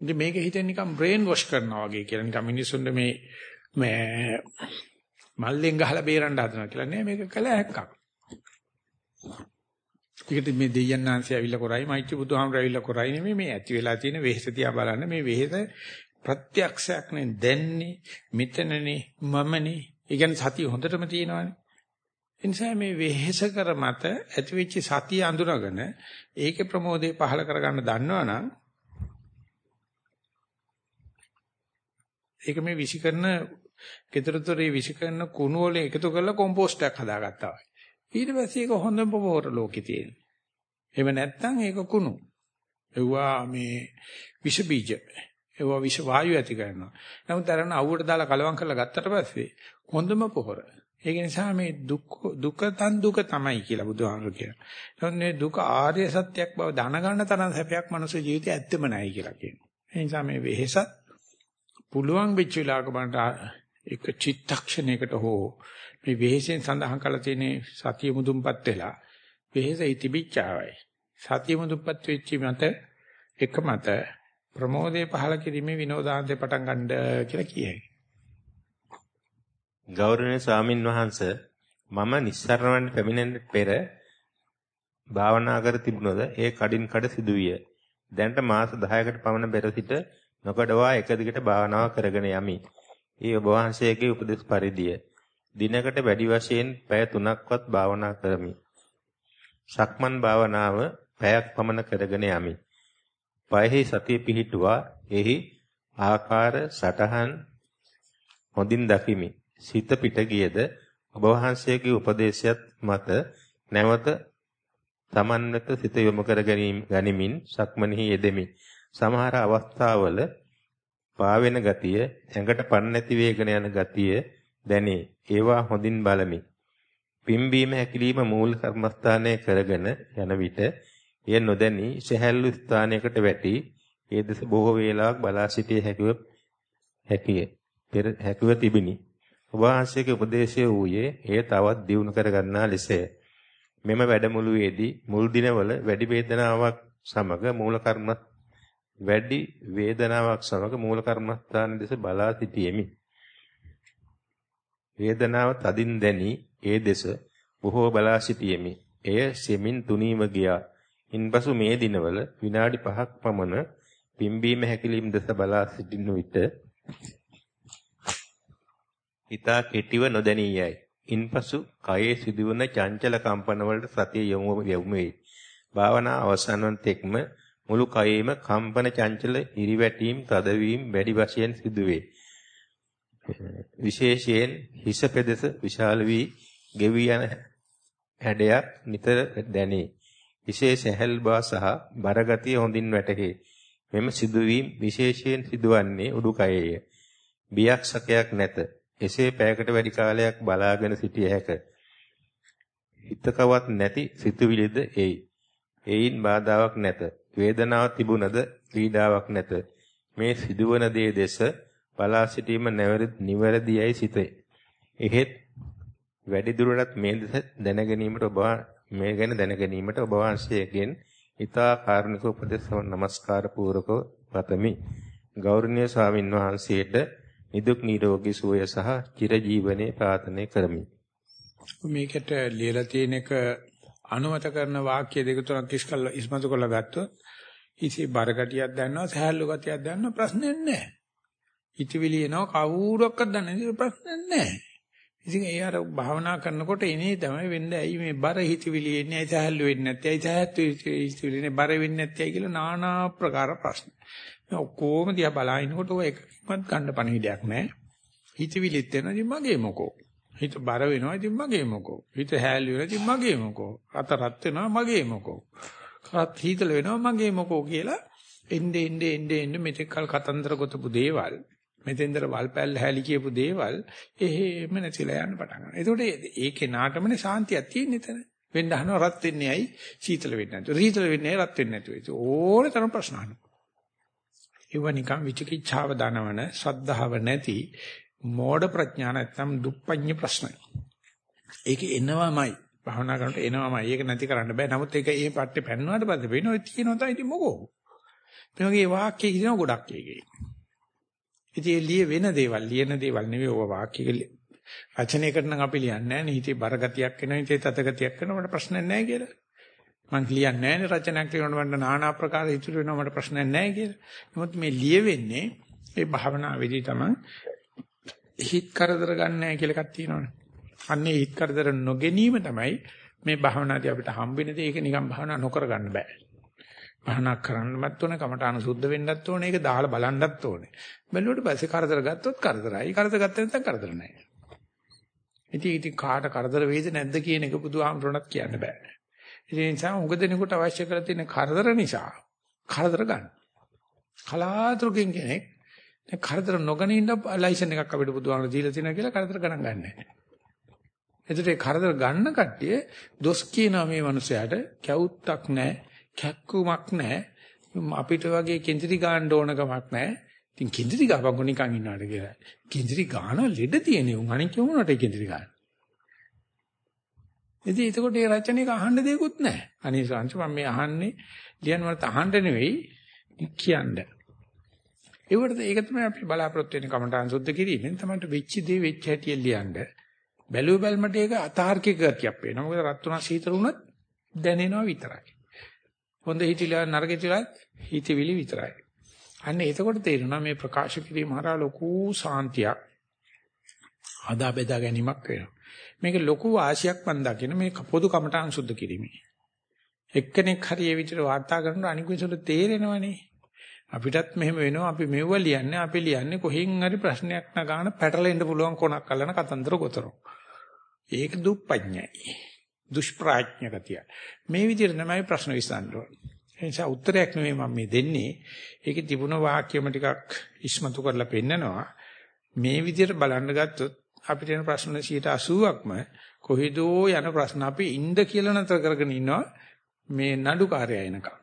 ඉතින් මේක හිතෙන් නිකන් බ්‍රේන් වොෂ් කරනවා වගේ කියලා. නිකන් මිනිස්සුන්ට මේ මේ මල්ලෙන් ගහලා බේරන්න හදනවා කියලා. නෑ මේක කළ හැක්කක්. ඒකට මේ දෙයයන්ාංශය ඇවිල්ලා කරයි මෛත්‍රී බුදුහාමර ඇවිල්ලා කරයි නෙමෙයි මේ ඇති වෙලා තියෙන වෙහෙස තියා බලන්න. මේ වෙහෙස ප්‍රත්‍යක්ෂයක් නේ දැන්නේ මෙතනනේ මමනේ. ඒ කියන්නේ සතිය හොඳටම තියෙනවානේ. ඒ නිසා මේ වෙහෙස කර මත ඇතිවෙච්ච සතිය අඳුරගෙන ඒකේ ප්‍රමෝදේ පහල කරගන්න දන්නවනම් ඒක මේ විසිකරන keතරතරේ විසිකරන කුණු වල එකතු කරලා කොම්පෝස්ට් එකක් හදාගත්තා වගේ. ඊට පස්සේ ඒක හොඳම පොර ලෝකේ තියෙන. එහෙම නැත්නම් ඒක කුණු. එවුවා මේ විෂ බීජ. එවුවා විෂ වායු ඇති කරනවා. නමුත් අරන අවුවට දාලා කලවම් කරලා ගත්තට පස්සේ හොඳම පොහොර. ඒක නිසා මේ දුක් දුක තන් දුක තමයි කියලා බුදුහාමුදුරු කියනවා. එහෙනම් මේ දුක ආර්ය සත්‍යයක් බව දැනගන්න තරම් සැපයක් මනුස්ස ජීවිතේ ඇත්තම නැහැ කියලා කියනවා. ඒ නිසා මේ වෙහෙසත් පුළුවන් වෙච්ච වෙලාවක බලන්න එක චිත්තක්ෂණයකට හෝ මේ වෙහෙසෙන් සඳහන් කරලා තියෙන සතිය මුදුන්පත් වෙලා වෙහෙස ඉතිබිච්චාවයි. සතිය මුදුන්පත් වෙච්ච මත එක මත ප්‍රමෝදයේ පහල කිරීමේ විනෝදාන්තේ පටන් ගන්න කියලා කියයි. ගෞරවනීය ස්වාමින් වහන්සේ මම නිස්සරණවන්න පැමිණෙන්න පෙර භාවනා කර තිබුණොද ඒ කඩින් කඩ සිදුවිය. දැනට මාස 10කට පමණ පෙර සිට නොකඩවා එක දිගට භාවනාව කරගෙන යමි. ඒ ඔබ වහන්සේගේ උපදෙස් පරිදිය දිනකට වැඩි වශයෙන් පැය 3ක්වත් භාවනා කරමි. සක්මන් භාවනාව පැයක් පමණ කරගෙන යමි. පයෙහි සතිය පිහිටුවා එහි ආකාර සටහන් හොඳින් දකිමි. සිත පිට ගියද ඔබ වහන්සේගේ උපදේශයත් මත නැවත Taman වෙත සිත යොමු කර ගැනීමෙන් සක්මනෙහි යෙදෙමි. සමහර අවස්ථාවල පාවෙන ගතිය, ඇඟට පණ නැති වේගන යන ගතිය දැනේ. ඒවා හොඳින් බලමි. පිම්බීම හැකිලිම මූල කර්මස්ථානය කරගෙන යන විට එය නොදැනී සහැල්ලු ස්ථානයකට වැටි ඒ දෙස බොහෝ වේලාවක් බලා සිටිය හැකිව හැකිය. පෙර හැකිව තිබිනි. ඔබ වහන්සේගේ උපදේශය වූයේ එය තවත් දියුණු කර ගන්නා ලෙසය. මෙම වැඩමුළුවේදී මුල් දිනවල වැඩි වේදනාවක් සමග මූල කර්ම වැඩි වේදනාවක් සමග මූල කර්මස්ථාන දෙස බලා සිටියෙමි. වේදනාව තදින් දැනි ඒ දෙස බොහෝ බලා සිටියෙමි. එය සෙමින් තුනීව ගියා. ඉන්පසු මේ දිනවල විනාඩි 5ක් පමණ පිම්බීම හැකිලිම් දෙස බලා සිටින විට ඊතා කෙටිව නොදැනී යයි. ඉන්පසු කයේ සිදුවන චංචල කම්පනවලට සතිය යොමු වේ. භාවනා අවසන් වන තෙක්ම මුළු කයේම කම්පන චංචල හිරිවැටීම් තදවීම් වැඩි වශයෙන් සිදුවේ. විශේෂයෙන් හිස පෙදෙස විශාල වී ගෙවි යන හැඩයක් නිතර දැනේ. විශේෂ හැල් බව සහ බරගතිය හොඳින් වැටහේ. මෙම සිදුවීම් විශේෂයෙන් සිදුවන්නේ උඩුකයේය. බියක් සකයක් නැත. එසේ පැයකට වැඩි කාලයක් බලාගෙන සිටිය හැක. හිතකවත් නැති සිතුවිලිද එයි. එයින් බාධාවක් නැත. වේදනාව තිබුණද පීඩාවක් නැත. මේ සිදුවන දේ දෙස බලා සිටීම නිවැරදියයි සිතේ. එහෙත් වැඩි දුරටත් මේ දෙස දැනගැනීමට ඔබ මේ ගැන දැනගැනීමට ඔබ වහන්සේගෙන් ඊතා කාරුණික උපදෙස් නමස්කාර පූර්වකව පතමි. ගෞරවනීය ස්වාමින් වහන්සේට නිදුක් නිරෝගී සුවය සහ චිරජීවනයේ ප්‍රාර්ථනා කරමි. මේකට ලියලා තියෙන එක අනුමත කරන වාක්‍ය දෙක තුනක් ඉස්කල් ඉස්මතු කරලා ගත්තොත් ඉසි බරගටියක් දැනනවා සහැල්ලු ගතියක් දැනනවා ප්‍රශ්නයක් නැහැ. හිතවිලි එනවා කවුරක්වත් දන්නේ නැහැ ප්‍රශ්නයක් නැහැ. ඉතින් ඒ අර භාවනා කරනකොට එනේ තමයි වෙන්නේ ඇයි මේ බර හිතවිලි එන්නේ ඇයි සහැල්ලු වෙන්නේ නැත්තේ ඇයි සහැත්තු හිතවිලි එන්නේ බර වෙන්නේ නැත්තේ කියලා নানা ප්‍රකාර ප්‍රශ්න. මේ ඔක්කොම දිහා බලනකොට ඔය එකකින්වත් ගන්න පණිවිඩයක් නැහැ. හිතවිලිත් එනවා ඉතින් මගේ මොකෝ. හිත බර වෙනවා ඉතින් මගේ මොකෝ. හිත හැල්ලු වෙනවා ඉතින් මගේ මොකෝ. අත රත් වෙනවා මගේ මොකෝ. කරත් හීතල වෙනවා මගේ මොකෝ කියලා එnde ende ende ende මෙතෙක් කල කතන්දර ගොතපු දේවල් මෙතෙන්දර වල්පැල් හැලි කියපු දේවල් එහෙම නැතිලා යන්න පටන් ගන්නවා. ඒකට ඒකේ නාටමනේ සාන්තියක් තියෙන එතන. වෙන්න අහනවා රත් වෙන්නේ ඇයි සීතල වෙන්නේ නැතුව. සීතල වෙන්නේ ඇයි රත් වෙන්නේ නැතුව. ඒක ඕන තරම් ප්‍රශ්න අහනවා. ඒව නිකන් විචිකිච්ඡාව දනවන ශ්‍රද්ධාව නැති මෝඩ ප්‍රඥා නැත්නම් දුප්පඤ්ඤ ප්‍රශ්නයි. ඒක එනවමයි. භවනා කරනකොට එනවමයි. ඒක නැති කරන්න බෑ. නමුත් ඒක ඒ පැත්තේ පැන්නාට පස්සේ වෙනවා තියෙනවා තමයි ඉතින් මොකෝ. මේ වගේ වාක්‍ය කියනවා ගොඩක් ඒකේ. ඉතින් ලිය වෙන දේවල් ලියන දේවල් නෙවෙයි ඔය වාක්‍ය රචනය කරන අපි ලියන්නේ නැහැ නේ. හිතේ බරගතියක් වෙනවා, හිතේ තතගතියක් වෙනවා මට ප්‍රශ්නයක් නැහැ කියලා. මං ලියන්නේ නැහැ නේ රචනයක් ලියනකොට මට নানা ආකාර ඉතුරු වෙනවා මට ප්‍රශ්නයක් නැහැ කියලා. නමුත් මේ ලියවෙන්නේ ඒ භාවනාවේදී තමයි හිත කරදර ගන්න නැහැ කියලා එකක් තියෙනවනේ. අන්නේ හිත කරදර නොගැනීම තමයි මේ භාවනාදී අපිට හම්බ වෙන දේ. ඒක නිකන් භාවනා නොකර ගන්න බෑ. භාවනා කරන්නවත් ඕනේ, කමඨාන සුද්ධ වෙන්නත් ඕනේ, ඒක දාලා බලන්නත් ඕනේ. බැලුවට පස්සේ කරදර ගත්තොත් කරදරයි. කරදර ගත්තේ නැත්නම් කරදර නැහැ. ඉතින් ඉතින් කාට කරදර වේද නැද්ද කියන එක බුදුහාමුදුරණත් කියන්න බෑ. ඒ නිසා උඟ දෙනකොට අවශ්‍ය කරලා තියෙන කරදර නිසා කරදර ගන්න. කලාතුරකින් කෙනෙක් දැන් කරදර නොගන ඉන්න ලයිසන් එකක් අපිට බුදුහාමුදුරණ දීලා තියෙනවා කියලා කරදර ගණන් ගන්නෑ. එතකොට කරදර ගන්න කට්ටිය දොස් කියනවා මේ මනුස්සයාට කැවුත්තක් නැහැ, කැක්කුමක් නැහැ. අපිට වගේ කෙන්දිරි ගන්න ඕන කමක් නැහැ. ඉතින් කෙන්දිරි ගාපන්කො නිකන් ඉන්නවට කියලා. කෙන්දිරි ගාන ලෙඩ තියෙනේ උන් අනික වුණාට කෙන්දිරි ගාන. ඉතින් එතකොට මේ රචනයක අහන්න දෙයක්වත් නැහැ. අනේ සංච මම මේ අහන්නේ ලියන්න වලට අහන්න නෙවෙයි කියන්නේ. ඒකට ඒක තමයි අපි බලාපොරොත්තු වෙන කමටහන් සුද්ධ කිරීමෙන් තමයි වෙච්ච දේ වෙච්ච හැටි ලියන්න. බැලුව බැලමට ඒක අතාර්කික ගතියක් වෙනවා. මොකද රත් උනා සීතල උනත් දැනෙනවා විතරයි. හොඳ හිතිලා නරක හිතිලා හිතවිලි විතරයි. අන්න එතකොට තේරෙනවා මේ ප්‍රකාශ කිරීම හරහා ලොකු සාන්තියක් අදා බෙදා ගැනීමක් වෙනවා. මේක ලොකු වාසියක් මන් දකින මේ පොදු කමටහන් සුද්ධ කිරීමේ. එක්කෙනෙක් හරි ඒ විදිහට වාර්තා කරනකොට අනිකුසට තේරෙනවනේ. අපිටත් මෙහෙම වෙනවා අපි මෙව්ව ලියන්නේ අපි ලියන්නේ කොහෙන් හරි ප්‍රශ්නයක් නගාන පැටලෙන්න පුළුවන් කොනක් අල්ලන කතන්දර ගොතනවා. ඒක දුප්පඤ්ඤයි. දුෂ්ප්‍රඥ ගතිය. මේ විදිහට තමයි ප්‍රශ්න විසඳන්න ඕනේ. ඒ නිසා උත්තරයක් නෙමෙයි මම මේ දෙන්නේ. ඒකේ තිබුණ වාක්‍යම ටිකක් ඉස්මතු කරලා පෙන්නනවා. මේ විදිහට බලන්න ගත්තොත් අපිට එන ප්‍රශ්න 80%ක්ම කොහෙදෝ යන ප්‍රශ්න අපි ඉන්න කියලා නතර කරගෙන ඉන්නවා මේ නඩුකාරය එනකම්.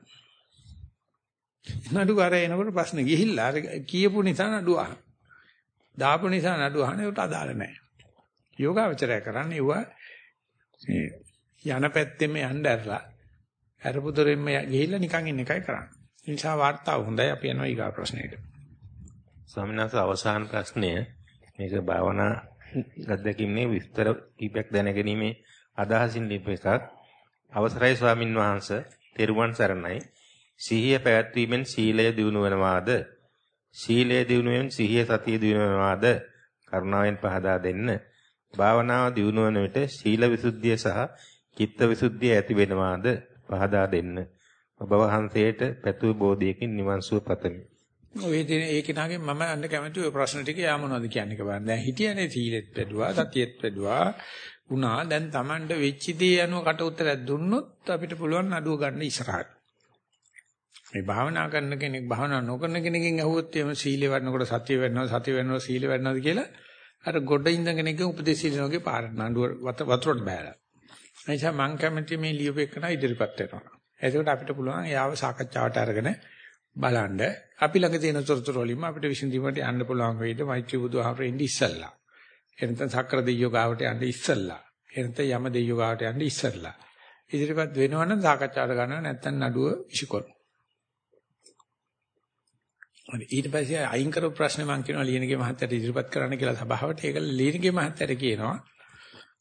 නඩුකාරය එනකොට ප්‍රශ්න ගිහිල්ලා කියපු නිසා නඩුව අහන. දාපු නිසා නඩුව අහන ඒකට අදාළ නැහැ. යෝගාවචරය කරන්නේ ඒවා යන පැත්තෙම යන්න ඇරලා අරපු දොරෙන්ම ගිහිල්ලා නිකන් ඉන්න එකයි කරන්නේ. ඒ නිසා වார்த்தාව හොඳයි. අපි යනවා ඊගා ප්‍රශ්නෙට. ස්වාමීන් වහන්සේ අවසාන ප්‍රශ්නය මේක භාවනා අධ්‍යක්ීමේ විස්තර කීපයක් දැනගැනීමේ අදහසින් ලිපිතක් අවසරයි ස්වාමින් වහන්සේ තෙරුවන් සරණයි සිහිය පැවැත්වීමෙන් සීලය දිනු වෙනවාද සීලය දිනු වෙන සිහිය සතිය දිනු වෙනවාද කරුණාවෙන් පහදා දෙන්න භාවනාව දිනු වන විට සීල විසුද්ධිය සහ චිත්ත විසුද්ධිය ඇති වෙනවාද? පහදා දෙන්න. ඔබ වහන්සේට පැතුම් බෝධියකින් නිවන් සුව පතමි. ඔය දින ඒ කෙනාගෙන් මම අන්න කැමති ඔය ප්‍රශ්න ටික යා මොනවද කියන්නේ කියලා. දැන් හිටියනේ සීලෙත් වැඩුවා, සතියෙත් වැඩුවා. උනා දැන් Tamanට වෙච්ච දේ අනුව කට උත්තරයක් දුන්නොත් අපිට පුළුවන් අඩුව ගන්න ඉස්සරහට. මේ භාවනා කරන කෙනෙක් භාවනා නොකරන කෙනකින් අහුවොත් එimhe සීලේ වඩනකොට සතිය වෙනවා සතිය වෙනවා සීලේ වෙනවාද කියලා අර ගොඩ ඉඳ කෙනෙක්ගේ උපදේශ ඉන්නෝගේ පාරට නඩුව වතුරට බෑලා. එනිසා මම කැමති මේ ලියුපෙකන ඉදිරිපත් වෙනවා. එතකොට අපිට පුළුවන් යාව සාකච්ඡාවට අරගෙන බලන්න අපි ළඟ තියෙන තොරතුරු වලින්ම අපිට විසඳීමට යන්න පුළුවන් වේද මෛත්‍රී බුදුහාමරේ ඉඳි ඉස්සල්ලා. එනතන සක්‍ර දෙයියෝ ගාවට යන්න ඉස්සල්ලා. එනතන යම දෙයියෝ ගාවට යන්න ඉස්සල්ලා. ඉදිරිපත් වෙනවනම් සාකච්ඡාවට ගන්නවා නැත්නම් නඩුව විසිකොන. ඊට පස්සේ අයින් කරපු ප්‍රශ්නේ මම කියනවා ලියනගේ මහත්තයට ඉදිරිපත් කරන්න කියලා සභාවට ඒක ලියනගේ මහත්තයට කියනවා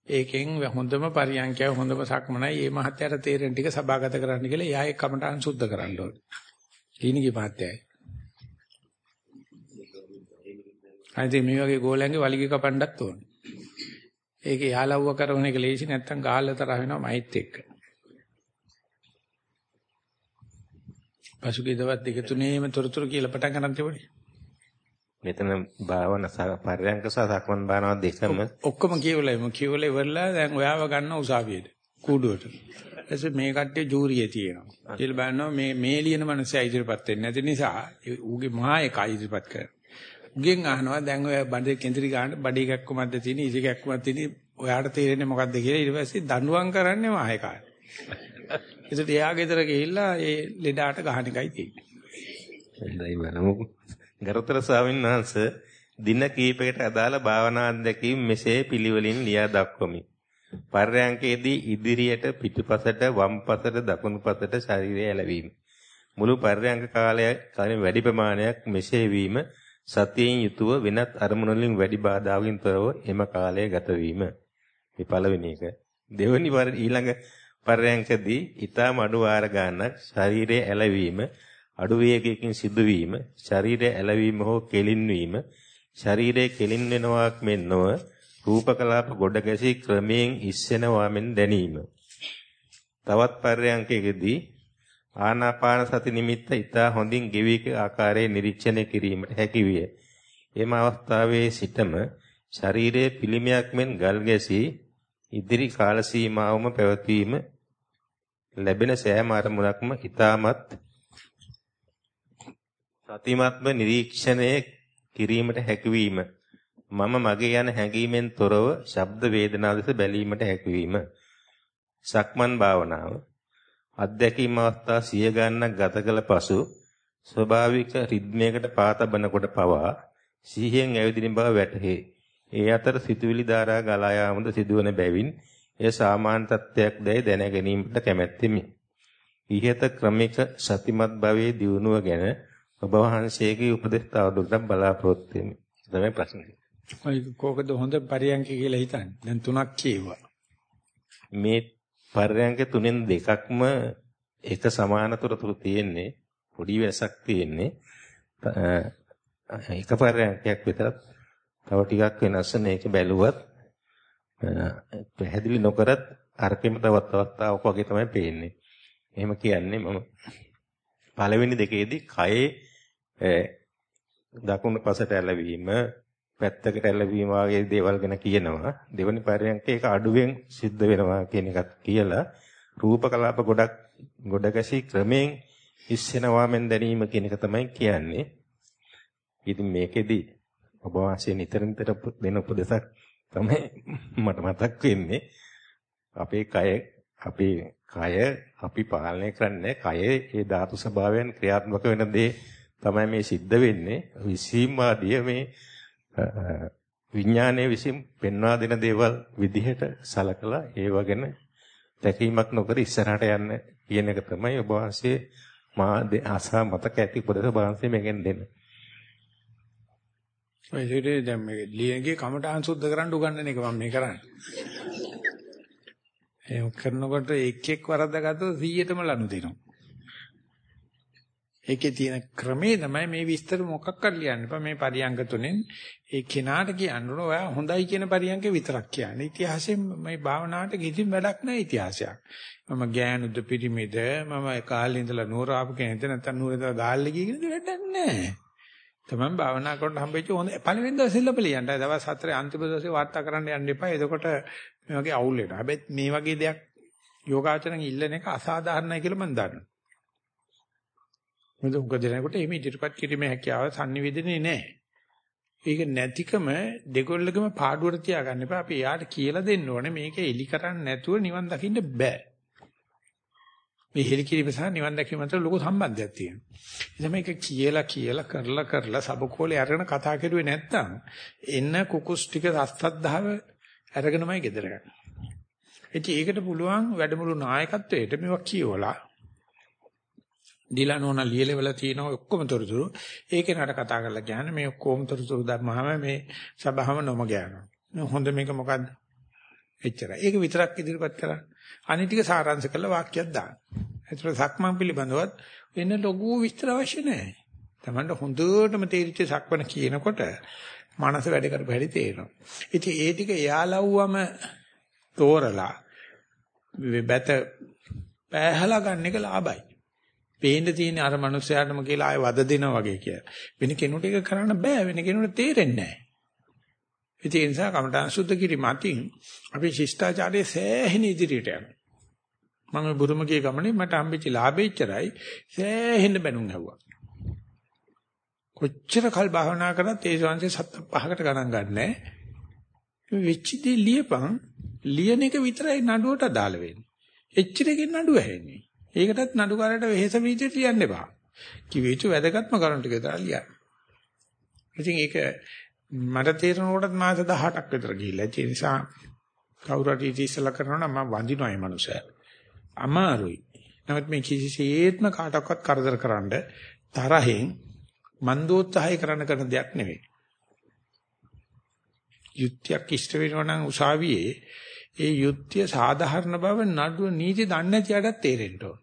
ඒකෙන් හොඳම පරියන්කය හොඳම සක්මනයි මේ මහත්යට තේරෙන ටික සභාගත කරන්න කියලා එයා එක් කමටහන් සුද්ධ කරන්න ඕනේ. ඊනිගේ මහත්යයි. අනිත් මේ වගේ ගෝලයන්ගේ වලිගය කපන්නත් ඕනේ. ඒක යාලව්ව කරන එක ලේසි නැත්තම් ගාල්ල තරහ වෙනවා මයිත් එක්ක. පසුගිය දවස් දෙක තුනේම තොරතුරු කියලා පටන් ගන්න තිබුණේ. මෙතන භාවන පරයන්ක සහ සක්මන් භාවනාව දෙකම ඔක්කොම කියවලා මම කියවලා ඉවරලා දැන් ඔයාව ගන්න උසාවියට කූඩුවට. ඊට මේ කට්ටිය ජූරියේ තියෙනවා. කියලා බලනවා මේ මේ ලියන මනුස්සයා ඉදිරියපත් වෙන්නේ නැති නිසා ඌගේ මහා එක ඉදිරියපත් කරනවා. උගෙන් අහනවා දැන් ඔය බඩේ කේන්ද්‍රී ගන්න බඩේ කැක්කමක්ද තියෙන ඉසි කැක්කමක් තියෙන ඔයාට තේරෙන්නේ මොකද්ද කියලා ඊට පස්සේ දඬුවම් කරන්නේ මහා එකාට. ඒකට එයා ගෙදර ගිහිල්ලා ඒ ලෙඩාට ගහන එකයි තියෙන්නේ. හොඳයි බලමු. ගරුතර ස්වාමීන් වහන්සේ දින කීපයකට අදාළ භාවනා අධ්‍යක්ීම් මෙසේ පිළිවෙලින් ලියා දක්වමි. පර්යංකයේදී ඉදිරියට පිටුපසට වම් පසට දකුණු පසට ශරීරය ඇලවීම. මුළු පර්යංක කාලය කාලෙන් වැඩි ප්‍රමාණයක් මෙසේ වීම සතියෙන් යුතුව වෙනත් අරමුණු වලින් වැඩි බාධාකින් තොරව එම කාලය ගත වීම. මේ පළවෙනි එක. දෙවෙනි ඊළඟ පර්යංකදී ඊටම අඩු වාර ගන්නක් ශරීරයේ ඇලවීම අඩු වේගයකින් සිදුවීම ශරීරයේ ඇලවීම හෝ කෙලින්වීම ශරීරයේ කෙලින් වෙනවාක් මෙන් නොව රූපකලාප ගොඩ ගැසී ක්‍රමයෙන් ඉස්සෙනවා මෙන් දැනීම තවත් පර්යංකයකදී ආනාපාන සති නිමිත්ත ඊතා හොඳින් ගෙවි ආකාරයේ නිරීක්ෂණය කිරීමට හැකි විය. එම අවස්ථාවේ සිටම ශරීරයේ පිළිමයක් මෙන් ගල් ගැසී ඉදිරි කාල සීමාවම පැවතීම ලැබෙන සෑම අරමුණක්ම ඊ타මත් සතිමත්ම නිරීක්ෂණය කිරීමට හැකියවීම මම මගේ යන හැඟීමෙන් තොරව ශබ්ද වේදනා දෙස බැලීමට හැකියවීම සක්මන් භාවනාව අධ්‍යක්ීම් අවස්ථා සිය ගණනක් ගත කළ පසු ස්වභාවික රිද්මයකට පාතබනකොට පවා සිහියෙන් ඇවිදින බව වැටහේ. ඒ අතර සිතුවිලි ධාරා ගලා යාමද සිදුවන බැවින් එය සාමාන්‍ය තත්ත්වයක් දැයි දැන ගැනීමට කැමැත්තෙමි. ඉහත ක්‍රමික සතිමත් භවයේ දියුණුව ගැන ඔබ වහන්සේගේ උපදෙස් තවදුරටත් බලාපොරොත්තු වෙමි. තමයි ප්‍රශ්නේ. ඔය කෝකද හොඳ පරියන්ක කියලා හිතන්නේ. දැන් තුනක් කියුවා. මේ පරියන්ක තුනෙන් දෙකක්ම එක සමානතරතුරු තියෙන්නේ. පොඩි වෙනසක් තියෙන්නේ. එක පරියන්කයක් විතරක් තව ටිකක් වෙනස් මේක බැලුවත් පැහැදිලි නොකරත් අරකෙම තවත් අවස්ථාවක් වගේ තමයි පේන්නේ. එහෙම කියන්නේ මම පළවෙනි දෙකේදී කයේ දකුණු පසට ඇලවීම පැත්තකට ඇලවීම වගේ දේවල් ගැන කියනවා. දෙවනි පරයන්ක ඒක අඩුවෙන් සිද්ධ වෙනවා කියන එකත් කියලා රූප කලාප ගොඩක් ගොඩ ගැසී ක්‍රමයෙන් ඉස්සෙනවා මෙන් දැනීම කියන එක තමයි කියන්නේ. ඉතින් මේකෙදි ඔබ වාසිය නිතර නිතර දෙන උපදේශක් තමයි මට මතක් වෙන්නේ. අපේ කය අපේ කය අපි පාලනය කරන්නේ කයේ ඒ ධාතු ස්වභාවයන් ක්‍රියාත්මක වෙන දේ තමයි මේ සිද්ධ වෙන්නේ විසීමාදිය මේ විඥානයේ විසින් පෙන්වා දෙන දේවල් විදිහට සලකලා ඒව ගැන දැකීමක් නොකර ඉස්සරහට යන්න කියන එක තමයි ඔබ වහන්සේ මා ආසා මතක ඇති පොදස වහන්සේ මේකෙන් දෙන්නේ. ඔය ඉතින් දැන් මේ ලියගේ කමටහන් සුද්ධ කරන්න උගන්නන එක මම මේ කරන්නේ. ඒ කරනකොට එක් එක් වරද්දාගත්තොත් 100ටම ලනු දෙනවා. ඒකේ තියෙන ක්‍රමේ තමයි මේ විස්තර මොකක්වත් ලියන්න එපා මේ පරියංග තුනෙන් ඒ කෙනාට කියන්න ඕන ඔයා හොඳයි කියන පරියංගේ විතරක් කියන්නේ. ඉතිහාසයෙන් මේ භාවනාවට කිසිම වැඩක් නැහැ ඉතිහාසයක්. මම ගෑනුද පිරිමිද මම කාලේ ඉඳලා නూరు ආපු කෙනෙක්ද නැත්නම් නూరు ඉඳලා ගාල්ලේ කියන වැඩක් නැහැ. තමන් භාවනා කරනකොට හම්බෙච්ච හොඳ පළවෙනි දවසේ ඉල්ලප ලියන්න. දවස් 4 අන්තිම දවසේ වාර්තා කරන්න යන්න එපා. එතකොට මේ වගේ අවුල් වෙනවා. හැබැයි මේ වගේ දෙයක් යෝගාචරණ ඉල්ලන එක අසාධාරණයි කියලා මම දන්නවා. මොකද උග දෙනකොට එහෙම ඉදිරිපත් කිරීමේ හැකියාව sannivedanaye නැහැ. ඒක නැතිකම දෙගොල්ලගම පාඩුවට තියාගන්න එපා. අපි යාට කියලා දෙන්න ඕනේ මේක එලි කරන්නේ නැතුව නිවන් දකින්න බෑ. මේ හෙලිකිරීම සහ නිවන් දැකීම අතර ලොකු සම්බන්ධයක් තියෙනවා. එතන මේක කියලා කියලා කරලා කරලා සබකෝලේ අරගෙන කතා කරුවේ නැත්තම් එන්න කුකුස් ටික රස්සද්දාව අරගෙනමයි ගෙදර ගන්න. ඉතින් ඒකට පුළුවන් වැඩමුළු නායකත්වයට මේවා කියවලා ඩිලානෝන ලියලවල තියෙන ඔක්කොම තොරතුරු ඒකේ නට කතා කරලා කියන්නේ මේ ඔක්කොම තොරතුරු දැම්මහම මේ සභාවම නොම ගෑනවා. හොඳ මේක මොකද්ද? එච්චරයි. ඒක විතරක් ඉදිරිපත් කරා. අනිත් ටික සාරාංශ කරලා වාක්‍යයක් දාන්න. ඒතර සක්මන් පිළිබඳවත් වෙන ලොකු විස්තර අවශ්‍ය නැහැ. Tamanට හොඳටම තේරිච්ච සක්මන කියනකොට මනස වැඩ කරපු හැටි තේරෙනවා. ඉතින් ඒ ටික එයාලව්වම තෝරලා බැත පෑහලා ගන්න එක ලාභයි. පේන්න තියෙන අර මනුස්සයාටම කියලා ආය වද දෙනවා වගේ කියලා. වෙන කෙනෙකුට ඒක කරන්න බෑ. වෙන කෙනෙකුට තේරෙන්නේ නැහැ. ඉතින් ඒ නිසා කමඨාන් සුද්ධ කිරීම අතින් අපි ශිෂ්ටාචාරයේ සෑහෙන ඉදිරියට යනවා. මම බුරුමගේ ගමනේ මට හම්බෙච්ච ලාභෙච්චරයි සෑහෙන බැනුම් ඇහුවා. කොච්චර කල් භාවනා කරත් ඒ ශාන්සේ සත්ත පහකට ගණන් ගන්නෑ. වෙච්ච දේ ලියපන් ලියන එක විතරයි නඩුවට අදාළ වෙන්නේ. එච්චරකින් නඩුව ඇහෙන්නේ. ඒකටත් නඩුකාරට වෙහෙස වීදියට ලියන්න එපා. කිවිචු වැදගත්ම කරුණු ටික දාලා ලියන්න. ඉතින් ඒක මට තේරෙනකොටත් මාස 18ක් විතර ගිහිල්ලා ඒ නිසා කවුරු හරි ඉතිසලා කරනවා නම් මම වඳිනවා මේ මනුස්සයා. අමාරුයි. නමුත් මේ කිසිසේත්ම කාටවත් කරදර කරන්න තරහෙන් මන්දෝත්සහය කරන්න කරන දෙයක් නෙවෙයි. යුක්තියක් ඉෂ්ට වෙනවා නම් උසාවියේ ඒ යුක්තිය සාධාරණ බව නඩුව නීති දන්නේ නැතිවට තේරෙන්න ඕන.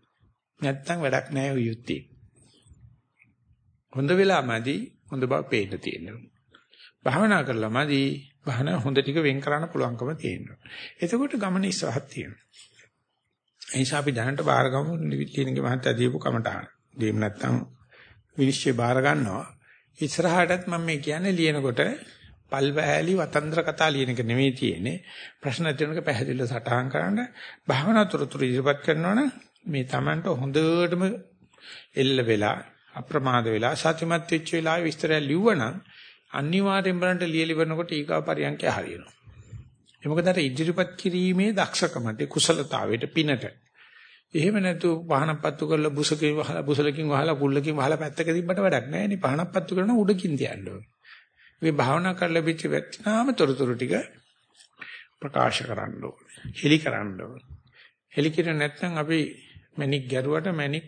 නැත්තම් වැඩක් නැහැ ඔය යුක්තිය. හොඳ වෙලාමදි හොඳ බව පේන්න තියෙනවා. භාවනා කරලාමදි භාවනා හොඳ ටික වෙන් කරන්න පුළුවන්කම තියෙනවා. එතකොට ගමන ඉස්සරහට තියෙනවා. ඒ නිසා අපි දැනට බාර ගමු නිවිතිනගේ මහත්තයා දීපු කමටහන. දෙීම නැත්තම් විනිශ්චය බාර ගන්නවා. ඉස්සරහටත් මම මේ කියන්නේ ලියනකොට පල්වැලි වතන්ත්‍ර කතා ලියන එක නෙමෙයි තියෙන්නේ. ප්‍රශ්න දෙනක පැහැදිලිව සටහන් කරන්න භාවනා තුරතුරු ඉදිරිපත් කරනවනම් මේ Tamanට හොඳටම එල්ල වෙලා අප්‍රමාද වෙලා සත්‍යමත් වෙච්ච වෙලාවේ විස්තරය ලිව්වනම් අනිවාර්යෙන් බලන්න ලියලි වෙනකොට ඊගා පරියන්කය හරියනවා. ඒ මොකද අර ඉදිරිපත් කිරීමේ දක්ෂකමට කුසලතාවයට පිනට එහෙම නැතුව පහනක් පත්තු කරලා බුසකින් වහලා බුසලකින් වහලා කුල්ලකින් වහලා පැත්තක තිබ්බට වැඩක් නැහැ නේ පහනක් පත්තු කරන උඩකින් තියන්න ඕනේ. මේ භාවනා කරලා පිච්ච වැටෙනාම තොරතුරු ටික ප්‍රකාශ කරන්න ඕනේ. හෙලි කරන්න ඕනේ. හෙලි කිර නැත්නම් අපි මැණික් ගැරුවට මැණික්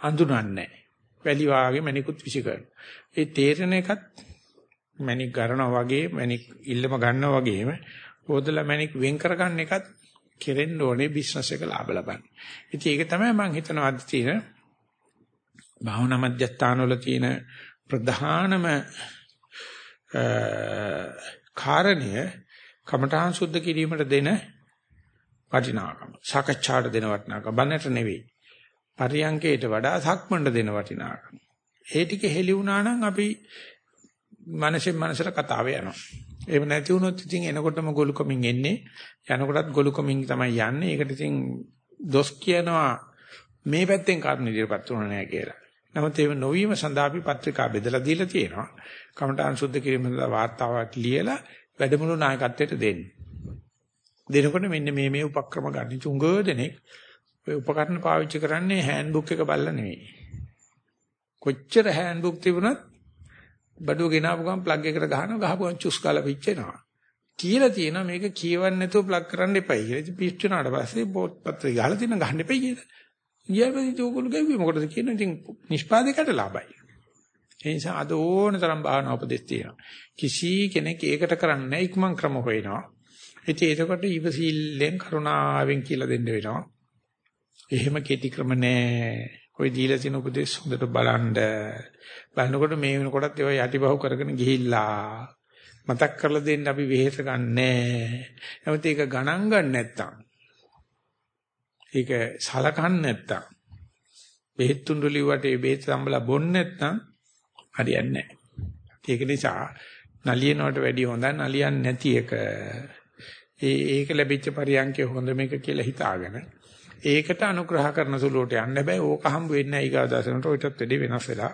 අඳුනන්නේ නැහැ. වැලි වාගේ මැණිකුත් විසි කරනවා. ඒ තේරෙන එකත් මැණික් ගන්නවා වගේ මැණික් ඉල්ලම ගන්නවා වගේම පොදලා මැණික් වෙන් කරගන්න එකත් කෙරෙන්න ඕනේ බිස්නස් එක ලාභ ලබන්න. ඉතින් ඒක තමයි මම හිතනවා අද තියෙන භාවනා මධ්‍යස්ථාන වල තියෙන ප්‍රධානම කාරණය කමඨාන් සුද්ධ කිරීමට දෙන වටිනාකම. සාකච්ඡාට දෙන වටිනාකම. බන්නට නෙවෙයි. පරියංකේට වඩා සක්මණට දෙන වටිනාකම. ඒ ටික හෙලි වුණා නම් අපි මනසෙන් මනසට කතාව යනවා. එහෙම නැති වුණොත් ඉතින් එනකොටම ගොළුකමින් එන්නේ යනකොටත් ගොළුකමින් තමයි යන්නේ. ඒකට ඉතින් දොස් කියනවා මේ පැත්තෙන් කාරණා ඉදිරියපත් වුණා නෑ කියලා. නමුත් ඒ නොවීම සඳහා අපි පත්‍රිකා බෙදලා දීලා තියෙනවා. කමඨාන් සුද්ධ කිරීම සඳහා වාර්තාවක් ලියලා වැඩමුළු නායකත්වයට දෙන්න. දෙනකොට මෙන්න මේ මේ උපක්‍රම ගන්න. චුංග දෙනෙක් ඔය උපකරණ පාවිච්චි කරන්නේ හෑන්ඩ්බුක් එක බලලා නෙවෙයි. කොච්චර හෑන්ඩ්බුක් තිබුණත් බඩුව ගෙනාවු ගමන් ප්ලග් එකට ගහනවා ගහපුවම චුස් කාලා පිච්චෙනවා. කියලා තියෙනවා මේක කියවන්න නැතුව ප්ලග් කරන්න එපයි කියලා. ඉතින් පිච්චුනාට පස්සේ පොත් පත්‍රය ගහලා තියෙන ගහන්න එපයි කියලා. ඊයපස්සේ ඕගොල්ලෝ ගැව්වේ මොකටද කියන්නේ? ඉතින් නිෂ්පාදකයට ලාභයි. ඒ නිසා අද ඕන තරම් භාවනා උපදෙස් තියෙනවා. කිසි කෙනෙක් ඒකට කරන්නේ නැහැ ඉක්මන් ක්‍රම හොයනවා. ඉතින් ඒකට ඉවසිල්ලෙන් කරුණාවෙන් කියලා දෙන්න වෙනවා. එහෙම කෙටි ක්‍රම නැහැ. ඔය දීලා තියෙන උපදෙස් හොඳට බලන්න. බලනකොට මේ වෙනකොටත් ඒවා යටිබහුව කරගෙන ගිහිල්ලා මතක් කරලා දෙන්න අපි වෙහෙස ගන්නෑ. නමුත් ඒක ගණන් ගන්න නැත්තම් ඒක සලකන්නේ නැත්තම් බෙහෙත් තුඬු ලිව්වට ඒ බෙහෙත් සම්බලා බොන්නේ නැත්තම් හරියන්නේ නැහැ. ඒක නිසා නලියනවට වැඩිය හොඳ නලියන්නේ නැති එක. ඒ ඒක ලැබිච්ච පරියන්කේ හොඳ මේක කියලා හිතාගෙන ඒකට අනුග්‍රහ කරන සුළුවට යන්න බෑ. ඕක හම්බ වෙන්නේ නැහැ ඊගාදාසනට ඔයිටත් වැඩි වෙනස් වෙලා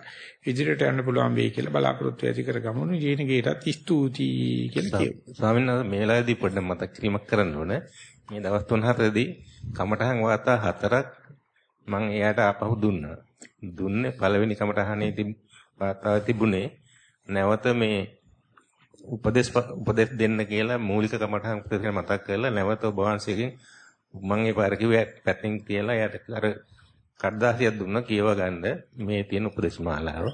ඉදිරියට යන්න පුළුවන් වෙයි කියලා බලාපොරොත්තු ඇති කරගමුණු ජීනගේටත් ස්තුතියි කියලා කියමු. ස්වාමීන් වහන්සේ මේ වෙලාවේදී පොඩ්ඩක් මතක් කිරීමක් කරන්න ඕන. මේ දවස් තුන හතරදී කමඨහන් වාතා හතරක් මම එයාට ආපහු දුන්නා. දුන්නේ පළවෙනි කමඨහනේදී වාතාව තිබුණේ නැවත මේ උපදේශ උපදේශ දෙන්න කියලා මූලික කමඨහන් කියලා මතක් කරලා නැවත ඔබ වහන්සේගෙන් මම ඒ පාර කිව්වේ පැත්තෙන් කියලා එයාට අර කඩදාසියක් දුන්නා කියව ගන්න මේ තියෙන උපදේශ මාලාව.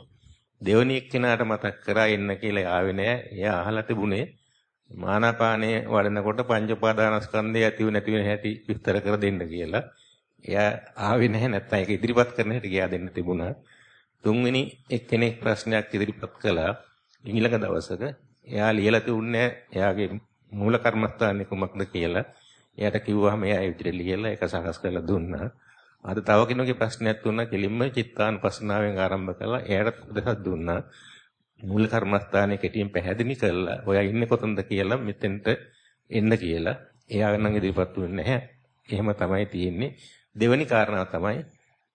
දෙවනි එක්කෙනාට මතක් කරා එන්න කියලා ආවේ නෑ. එයා අහලා තිබුණේ මානාපානයේ වඩනකොට පංච උපාදානස්කන්ධය ඇතිව නැති වෙන හැටි විස්තර කර දෙන්න කියලා. එයා ආවේ නැහැ නැත්නම් ඒක ඉදිරිපත් කරන්න හැටි ගියා දෙන්න තිබුණා. තුන්වෙනි එක්කෙනෙක් ප්‍රශ්නයක් ඉදිරිපත් කළා. ඊළඟ දවසක එයා ලියලා තියුන්නේ එයාගේ මූල කර්මස්ථානේ කුමක්ද කියලා. එයාට කිව්වහම එයා ඒ විදිහට ලියලා ඒක සකස් කරලා දුන්නා. අද තව කෙනෙකුගේ ප්‍රශ්නයක් තුනක් කෙලින්ම චිත්තානුපස්සනාවෙන් ආරම්භ කළා. එයාට උදසක් දුන්නා. මූල කර්මස්ථානයේ කෙටියෙන් පැහැදිලි කළා. ඔයා ඉන්නේ කොතනද කියලා මෙතෙන්ට එන්න කියලා. එයා නම් ඉදිරිපත් වෙන්නේ නැහැ. එහෙම තමයි තියෙන්නේ. දෙවෙනි කාරණාව තමයි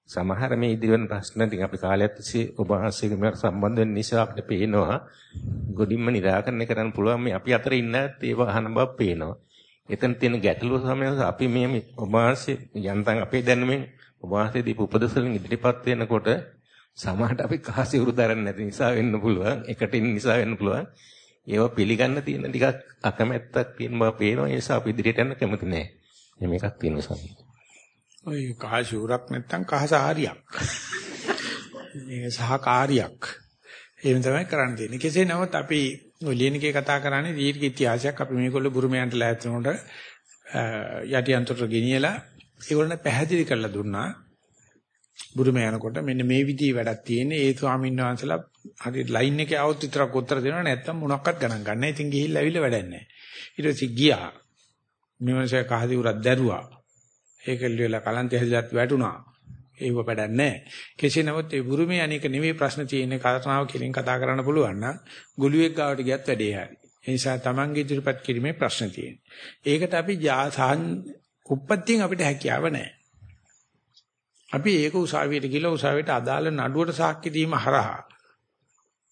සමහර මේ ඉදිරියෙන් ප්‍රශ්න ටික අපි කාලයක් තිස්සේ ඔබ වහන්සේගේ මේකට සම්බන්ධ වෙන නිසා අපිට පේනවා ගොඩින්ම निराකරණය කරන්න පුළුවන් මේ අපි අතර ඉන්න ඒව අහන බව පේනවා. එතන තියෙන ගැටලුව තමයි අපි මේ ඔබ වහන්සේ යන්තම් අපේ දැනුමෙන් ඔබ වහන්සේ දීපු උපදෙස් වලින් ඉදිරිපත් වෙනකොට සමහරට අපි කහසිවුරු දරන්නේ නැති නිසා වෙන්න පුළුවන්. එකට ඉන්න නිසා වෙන්න පුළුවන්. ඒව පිළිගන්න තියෙන ටිකක් අකමැත්තක් තියෙන බව පේනවා. ඒ නිසා අපි ඉදිරියට යන්න කැමති නැහැ. එහෙම එකක් තියෙනවා සමහර. ඔය කහසිවුරක් නැත්තම් කහසහාරියක්. මේ සහකාරියක්. එහෙම තමයි කරන්න තියෙන්නේ. කෙසේ නමුත් අපි ඔය ලියනකේ කතා කරන්නේ දීර්ඝ ඉතිහාසයක්. අපි මේගොල්ලෝ බුරුමයන්ට ලෑස්තිනොට යටි අන්තරට ගෙනියලා ඒගොල්ලන් පැහැදිලි කරලා දුන්නා. බුරුම යනකොට මෙන්න මේ විදිහේ වැඩක් තියෙන්නේ. ඒ ස්වාමීන් වහන්සේලා හරි ලයින් එකේ આવොත් විතරක් උත්තර දෙනවා නැත්තම් මොනක්වත් ගණන් ගන්න. ඉතින් ගිහිල්ලා ඇවිල්ලා වැඩක් නැහැ. ඊට පස්සේ ගියා. මෙවන්සේ කහදී උරක් දැරුවා. ඒකල් වෙලා කලන්තය හැදිලත් වැටුණා. ඒව වැඩක් නැහැ. කෙසේ නමුත් ඒ බුරුමේ අනේක නෙවෙයි ප්‍රශ්න තියෙන්නේ කතාව කෙලින් කතා කරන්න පුළුවන් නම් ගුළුවෙක් ගාවට ගියත් වැඩේ හරි. ඒ නිසා Tamange ඉදිරිපත් කිරීමේ ප්‍රශ්න තියෙන්නේ. ඒකට අපි උප්පත්තියෙන් අපිට හැකියාව නැහැ. අපි ඒක උසාවියට ගිහලා උසාවියට අදාළ නඩුවට සාක්ෂි දීම හරහා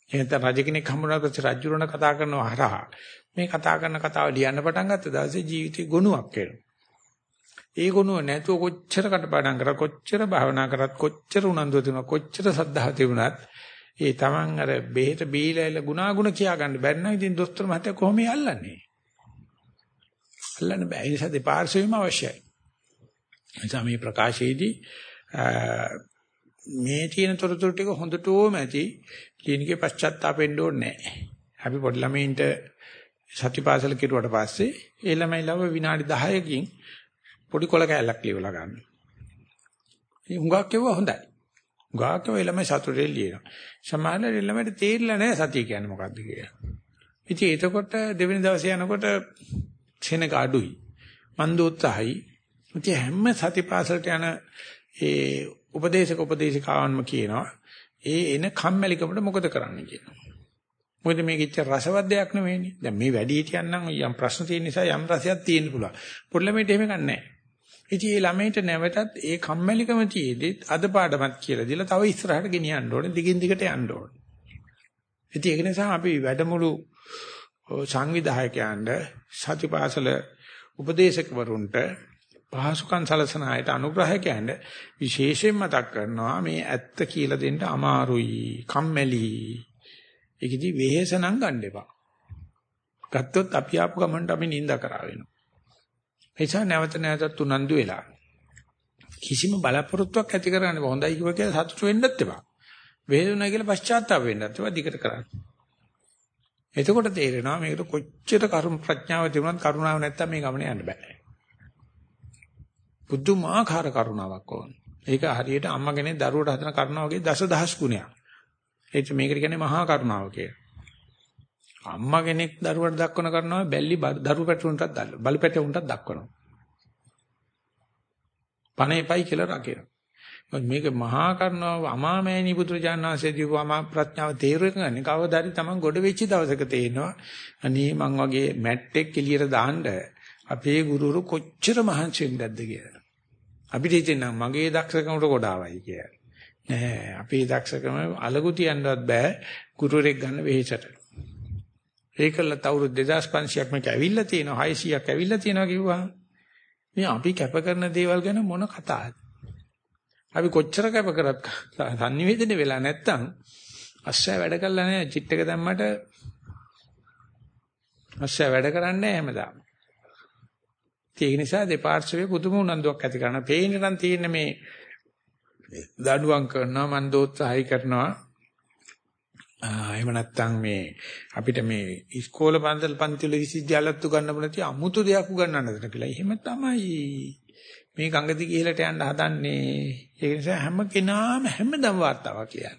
එහෙනම් රජ කෙනෙක් හම්බුනා පස්සේ රජුරණ කතා කරනවා හරහා මේ කතා කරන කතාව ලියන්න පටන් ගත්ත දවසේ ජීවිතේ ගුණයක් වෙනවා. ඒ ගුණුව නැතුව කොච්චර කටපාඩම් කරා කොච්චර භාවනා කරත් කොච්චර උනන්දුව තිබුණා කොච්චර සද්ධාව තිබුණත් ඒ Taman අර බෙහෙත බීලා ගුණාගුණ කියා ගන්න බැරි නම් ඉතින් දොස්තර මහත්තයා කොහොම යල්ලන්නේ? අල්ලන්න බෑ. ඒ නිසා දෙපාර්ශ්වෙම අවශ්‍යයි. එනිසා මේ ප්‍රකාශයේදී මේ තියෙන තොරතුරු ටික හොඳටම ඇති ක්ලිනිකේ පශ්චාත්තාපෙන්න ඕනේ නැහැ. අපි පොඩි ළමයින්ට සතිපාසල කිරුවට පස්සේ ඒ ළමයි ලව විනාඩි 10කින් පොඩි කොල කෑල්ලක් ලියවලා ගන්නවා. මේ හුඟක් කියුවා හොඳයි. හුඟක් කියුවා ළමයි සතුටේ ලියනවා. සමහරවල් ළමයිට තේරිලා නැහැ සතිය කියන්නේ මොකක්ද කියලා. ඉතින් එතකොට දෙවෙනි දවසේ යනකොට සෙනග අඩුයි. මන්ද උත්සාහයි. ඉතින් හැම සතිපාසලට යන ඒ උපදේශක උපදේශිකාවන්ම කියනවා ඒ එන කම්මැලිකමට මොකද කරන්න කියනවා. මොකද මේක ඉච්ච රසවත් දෙයක් නෙවෙයිනේ. දැන් මේ වැඩි හිටියන් නම් යම් ප්‍රශ්න තියෙන නිසා යම් රසයක් තියෙන්න පුළුවන්. පොඩි ළමයිට එහෙම ගන්නෑ. ඉතින් මේ ළමයිට නැවතත් ඒ කම්මැලිකම තියේදී අද පාඩමක් කියලා දීලා තව ඉස්සරහට ගෙනියන්න ඕනේ. දිගින් දිගට යන්න ඕනේ. ඉතින් ඒක නිසා අපි වැඩමුළු සංවිධායකයන්ට සතිපාසල උපදේශකවරුන්ට පහසුකම් සලසන අයට අනුග්‍රහකයන්ට විශේෂයෙන් මතක් කරනවා මේ ඇත්ත කියලා දෙන්න අමාරුයි කම්මැලි ඒකෙදි වෙහෙස නම් ගන්න එපා ගත්තොත් අපි ආපු ගමන්ට අපි නිඳා කරා වෙනවා එචා නැවත නැවතත් උනන්දු වෙලා කිසිම බලාපොරොත්තුවක් ඇති කරගන්න හොඳයි කියලා සතුටු වෙන්නත් එපා වේදනාව කියලා පශ්චාත්තාප වෙන්නත් එපා දිකට කරන්න එතකොට තේරෙනවා මේකට කොච්චර කරුණ ප්‍රඥාව තිබුණත් කරුණාව නැත්තම් මේ ගමන යන්න බෑ. බුදුමාකාර කරුණාවක් ඕන. ඒක හරියට අම්මා කෙනෙක් දරුවට හදන කරුණාව වගේ දසදහස් ගුණයක්. ඒක මේකට කියන්නේ මහා කරුණාව කියලා. අම්මා කෙනෙක් දරුවට දක්වන කරුණාව බැල්ලි දරු පැටුන්ටත් බලු පැටුන්ටත් දක්වනවා. පණ එපයි කියලා රකිනවා. මේක මහා කරුණාව අමාමෑණී පුත්‍රජාන විශ්වසේ දීපුවාම ප්‍රඥාව තේරුම් කවදාරි Taman ගොඩ වෙච්ච දවසක තේනවා අනේ මං වගේ මැට්ටෙක් එළියට දාන්න අපේ ගුරුවරු කොච්චර මහන්සි වෙන්නද කියලා. අපිට හිතෙනවා මගේ දක්ෂකමට ගොඩාවයි කියලා. නෑ අපේ දක්ෂකම අලගු තියන්නවත් බෑ ගුරුවරයෙක් ගන්න වෙහෙසට. ඒකල තවුරුදු 2500ක් මේක ඇවිල්ලා තියෙනවා 600ක් ඇවිල්ලා තියෙනවා කිව්වා. මේ අපි කැප කරන දේවල් ගැන මොන කතාවද? අපි කොච්චර කැප කරත් sannivedana වෙලා නැත්තම් අස්සය වැඩ කළා නෑ චිට් එක දැම්මට අස්සය වැඩ කරන්නේ නෑ හැමදාම. ඒක නිසා දෙපාර්ශ්වයේ පුදුම උනන්දුවක් ඇති කරන. පේන්නේ නම් තියෙන මේ දඬුවම් කරනවා මන් දෝත්සහයි කරනවා. එහෙම නැත්නම් මේ අපිට මේ ඉස්කෝල පන්සල් පන්ති වල විශ්වවිද්‍යාලත් උගන්වන්න නැති අමුතු දෙයක් උගන්වන්නද කියලා. එහෙම තමයි. මේ ගංගදි ගිහලට යන්න හදන්නේ. ඒ නිසා හැම කෙනාම හැමදම වාර්තාවක් කියන්නේ.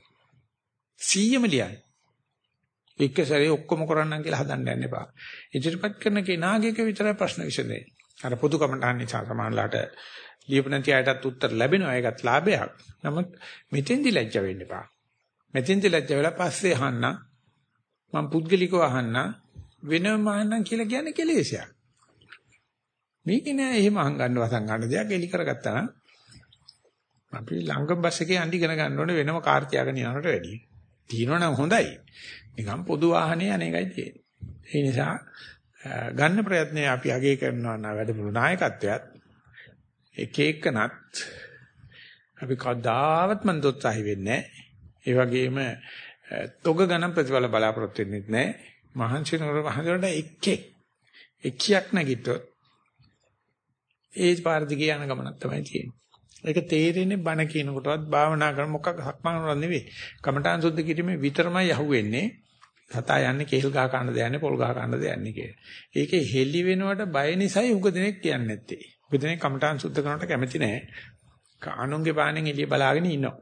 100ම ලියන්නේ. එක සැරේ ඔක්කොම කරන්නම් කියලා හදන්න යන්න එපා. ඉදිරිපත් කරන කෙනාගේක විතරයි ප්‍රශ්න විසඳෙන්නේ. අර පොදු කමටහන් නිසා සමානලාට ලියපනති අයටත් උත්තර ලැබෙනවා. ඒකත් ලාභයක්. නමුත් මෙතෙන්දි ලැජ්ජ වෙන්න එපා. මෙතෙන්දි ලැජ්ජ වෙලා පස්සේ අහන්න මම පුද්ගලිකව අහන්න වෙනම අහන්නම් කියලා කියන්නේ කෙලෙසයක්. මේක නෑ එහෙම අහංගන්න වසන් ගන්න දෙයක් එලි කරගත්තා නම් අපි ලංගම් බස් එකේ අඬි ඉගෙන ගන්න ඕනේ වෙනම කාර් තියාගෙන යනකට වැඩිය. තියෙනවනම් හොඳයි. නිකන් පොදු වාහනේ අනේකයි තියෙන්නේ. ඒ නිසා ගන්න ප්‍රයත්නය අපි අගය කරනවා නම් වැඩමුළු නායකත්වයක් එක එකනත් අපි කවදාවත් මන් දොස්සහි වෙන්නේ නැහැ. ඒ වගේම තොග ගණන් ප්‍රතිඵල බලාපොරොත්තු වෙන්නේ නැහැ. මහන්සි නෝර මහන්සියට එක්කේ එකියක් නැගිට්ටොත් ඒ පාර දිගේ යන ගමනක් තමයි තියෙන්නේ. ඒක තේරෙන්නේ බණ කියනකොටවත් භාවනා කරන මොකක් හක්මනවත් නෙවෙයි. කමඨාන් සුද්ධ කිරීමේ විතරමයි යහුවෙන්නේ. සතා යන්නේ කෙල් ගහ කන්න දෙයන්නේ පොල් ගහ කන්න දෙයන්නේ කියලා. ඒකේ හෙලි වෙනවට බය නිසායි උග දෙනෙක් කියන්නේ නැත්තේ. උග දෙනෙක් කමඨාන් සුද්ධ කරනවට කැමති නැහැ. කානුන්ගේ පානෙන් එළිය බලාගෙන ඉන්නවා.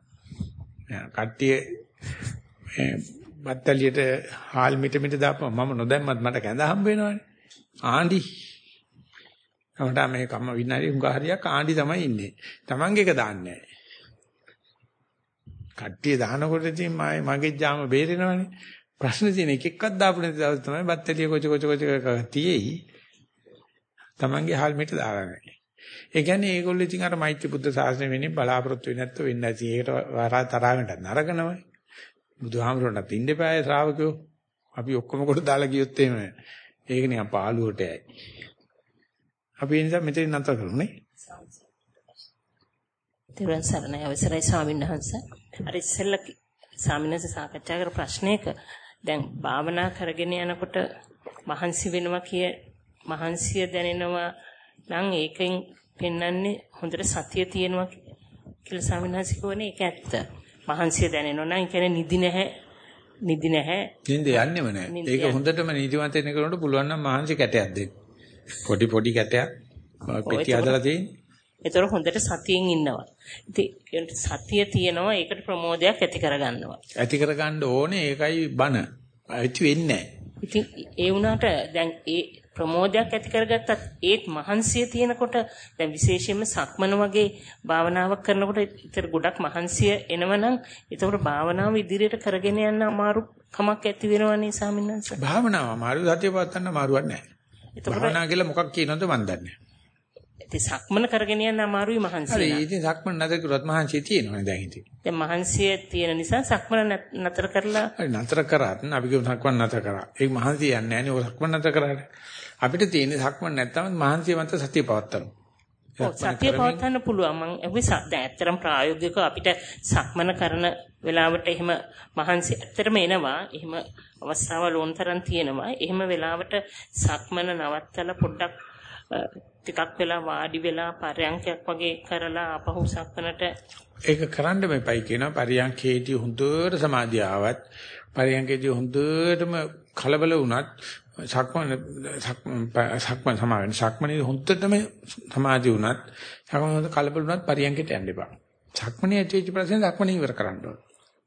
කට්ටිය බත්තලියට හාල් මිට මිට දාපම මම නොදැම්මත් මට කැඳ හම්බ වෙනවනේ. ආණ්ඩි. කමඨා මේ කම්ම විනාඩි උඟ හරියක් ආණ්ඩි තමයි ඉන්නේ. Tamange එක දාන්නේ නැහැ. කට්ටිය දානකොට ඉතින් මගේ ජාම බේරෙනවනේ. ප්‍රශ්න තියෙන එක එකක් දාපු නැති දවස් තමයි බත්තලිය කොච කොච කොච තියෙයි. Tamange හාල් මිට දාලා නැහැ. ඒ කියන්නේ ඒගොල්ලෝ ඉතින් අර මෛත්‍රී බුද්ධ ශාසනය වෙන්නේ බලාපොරොත්තු වෙන්නේ නැත්නම් වෙන්නේ නැති. ඒකට වරා තරහකට නරකනමයි. බුදුහාමුදුරන්ට ඉන්න එපායි ශ්‍රාවකයෝ. අපි ඔක්කොම කොට දාලා ගියොත් එහෙම ඒක නිකන් පාළුවට යයි. අපි ඒ නිසා මෙතන නතර කරුනේ. තිරුවන් සරණයි අවසරයි ස්වාමීන් වහන්සේ. අර ඉස්සෙල්ලා ස්වාමීන් වහන්සේ සාකච්ඡා කර ප්‍රශ්නයක දැන් භාවනා කරගෙන යනකොට මහන්සි වෙනවා කිය මහන්සිය දැනෙනවා නම් ඒකෙන් පෙන්වන්නේ හොඳට සතිය තියෙනවා කියලා ස්වාමීන් වහන්සේ ඒක ඇත්ත. මහන්සිය දැනෙනවා නම් ඒ කියන්නේ නිදි නැහැ නිදි නැහැ. නිින්ද යන්නේම නැහැ. ඒක හොඳටම නිදිමත එන කෙනෙකුට පුළුවන් නම් මහන්සි කැටයක් දෙන්න. පොඩි පොඩි කැටයක් පෙට්ටිය හදලා තියෙන්නේ. ඒතර හොඳට සතියෙන් ඉන්නවා. ඉතින් සතිය තියෙනවා ඒකට ප්‍රමෝදයක් ඇති කරගන්නවා. ඇති කරගන්න ඕනේ ඒකයි බන. ඇති වෙන්නේ නැහැ. ඉතින් ඒ වුණාට දැන් ඒ ප්‍රමෝදයක් ඇති කරගත්තත් ඒත් මහන්සිය තියෙනකොට දැන් විශේෂයෙන්ම සක්මන වගේ භාවනාවක් කරනකොට ඊතර ගොඩක් මහන්සිය එනවනම් ඒතකොට භාවනාව ඉදිරියට කරගෙන යන්න අමාරු කමක් ඇති වෙනවනේ සාමින්නන්ස. භාවනාව අමාරු සතිය පවත්වන්න අමාරුවක් නැහැ. භාවනා කියලා මොකක් කියනවද මන් දන්නේ ඉතින් සක්මන කරගෙන යන්න අමාරුයි මහන්සිය. හරි ඉතින් සක්මන නැතර කරොත් මහන්සිය තියෙනවනේ දැන් ඉතින්. දැන් මහන්සිය තියෙන නිසා සක්මන නතර කරලා හරි නතර කරාත් අපි කියමු සක්මන නතර කරා. ඒක මහන්සිය යන්නේ නැහැ නේ ඔය සක්මන නතර කරාට. අපිට තියෙන්නේ සක්මන් නැත්තම මහන්සිය මත සතිය පවත්තනවා. සතිය පවත්වන්න පුළුවන්. මම අපි දැන් ඇත්තටම ප්‍රායෝගිකව අපිට සක්මන කරන වෙලාවට එහෙම මහන්සි ඇත්තටම එනවා. එහෙම අවස්ථාවල් ඕනතරම් තියෙනවා. එහෙම වෙලාවට සක්මන නවත්තලා පොඩ්ඩක් ටිකක් වෙලා වාඩි වෙලා පරයන්කයක් වගේ කරලා අපහු සක්මනට ඒක කරන්න මෙපයි කියනවා පරියන්කේදී හොඳට සමාධිය ආවත් පරියන්කේදී හොඳටම කලබල වුණත් සක්මන සක්මන සමාවෙන් සක්මනේ හොඳටම සමාධි වුණත් සක්මන කලබල වුණත් පරියන්කට යන්න එපා. සක්මනේ ඇවිත් ප්‍රශ්නේ සක්මනේ ඉවර කරන්න ඕන.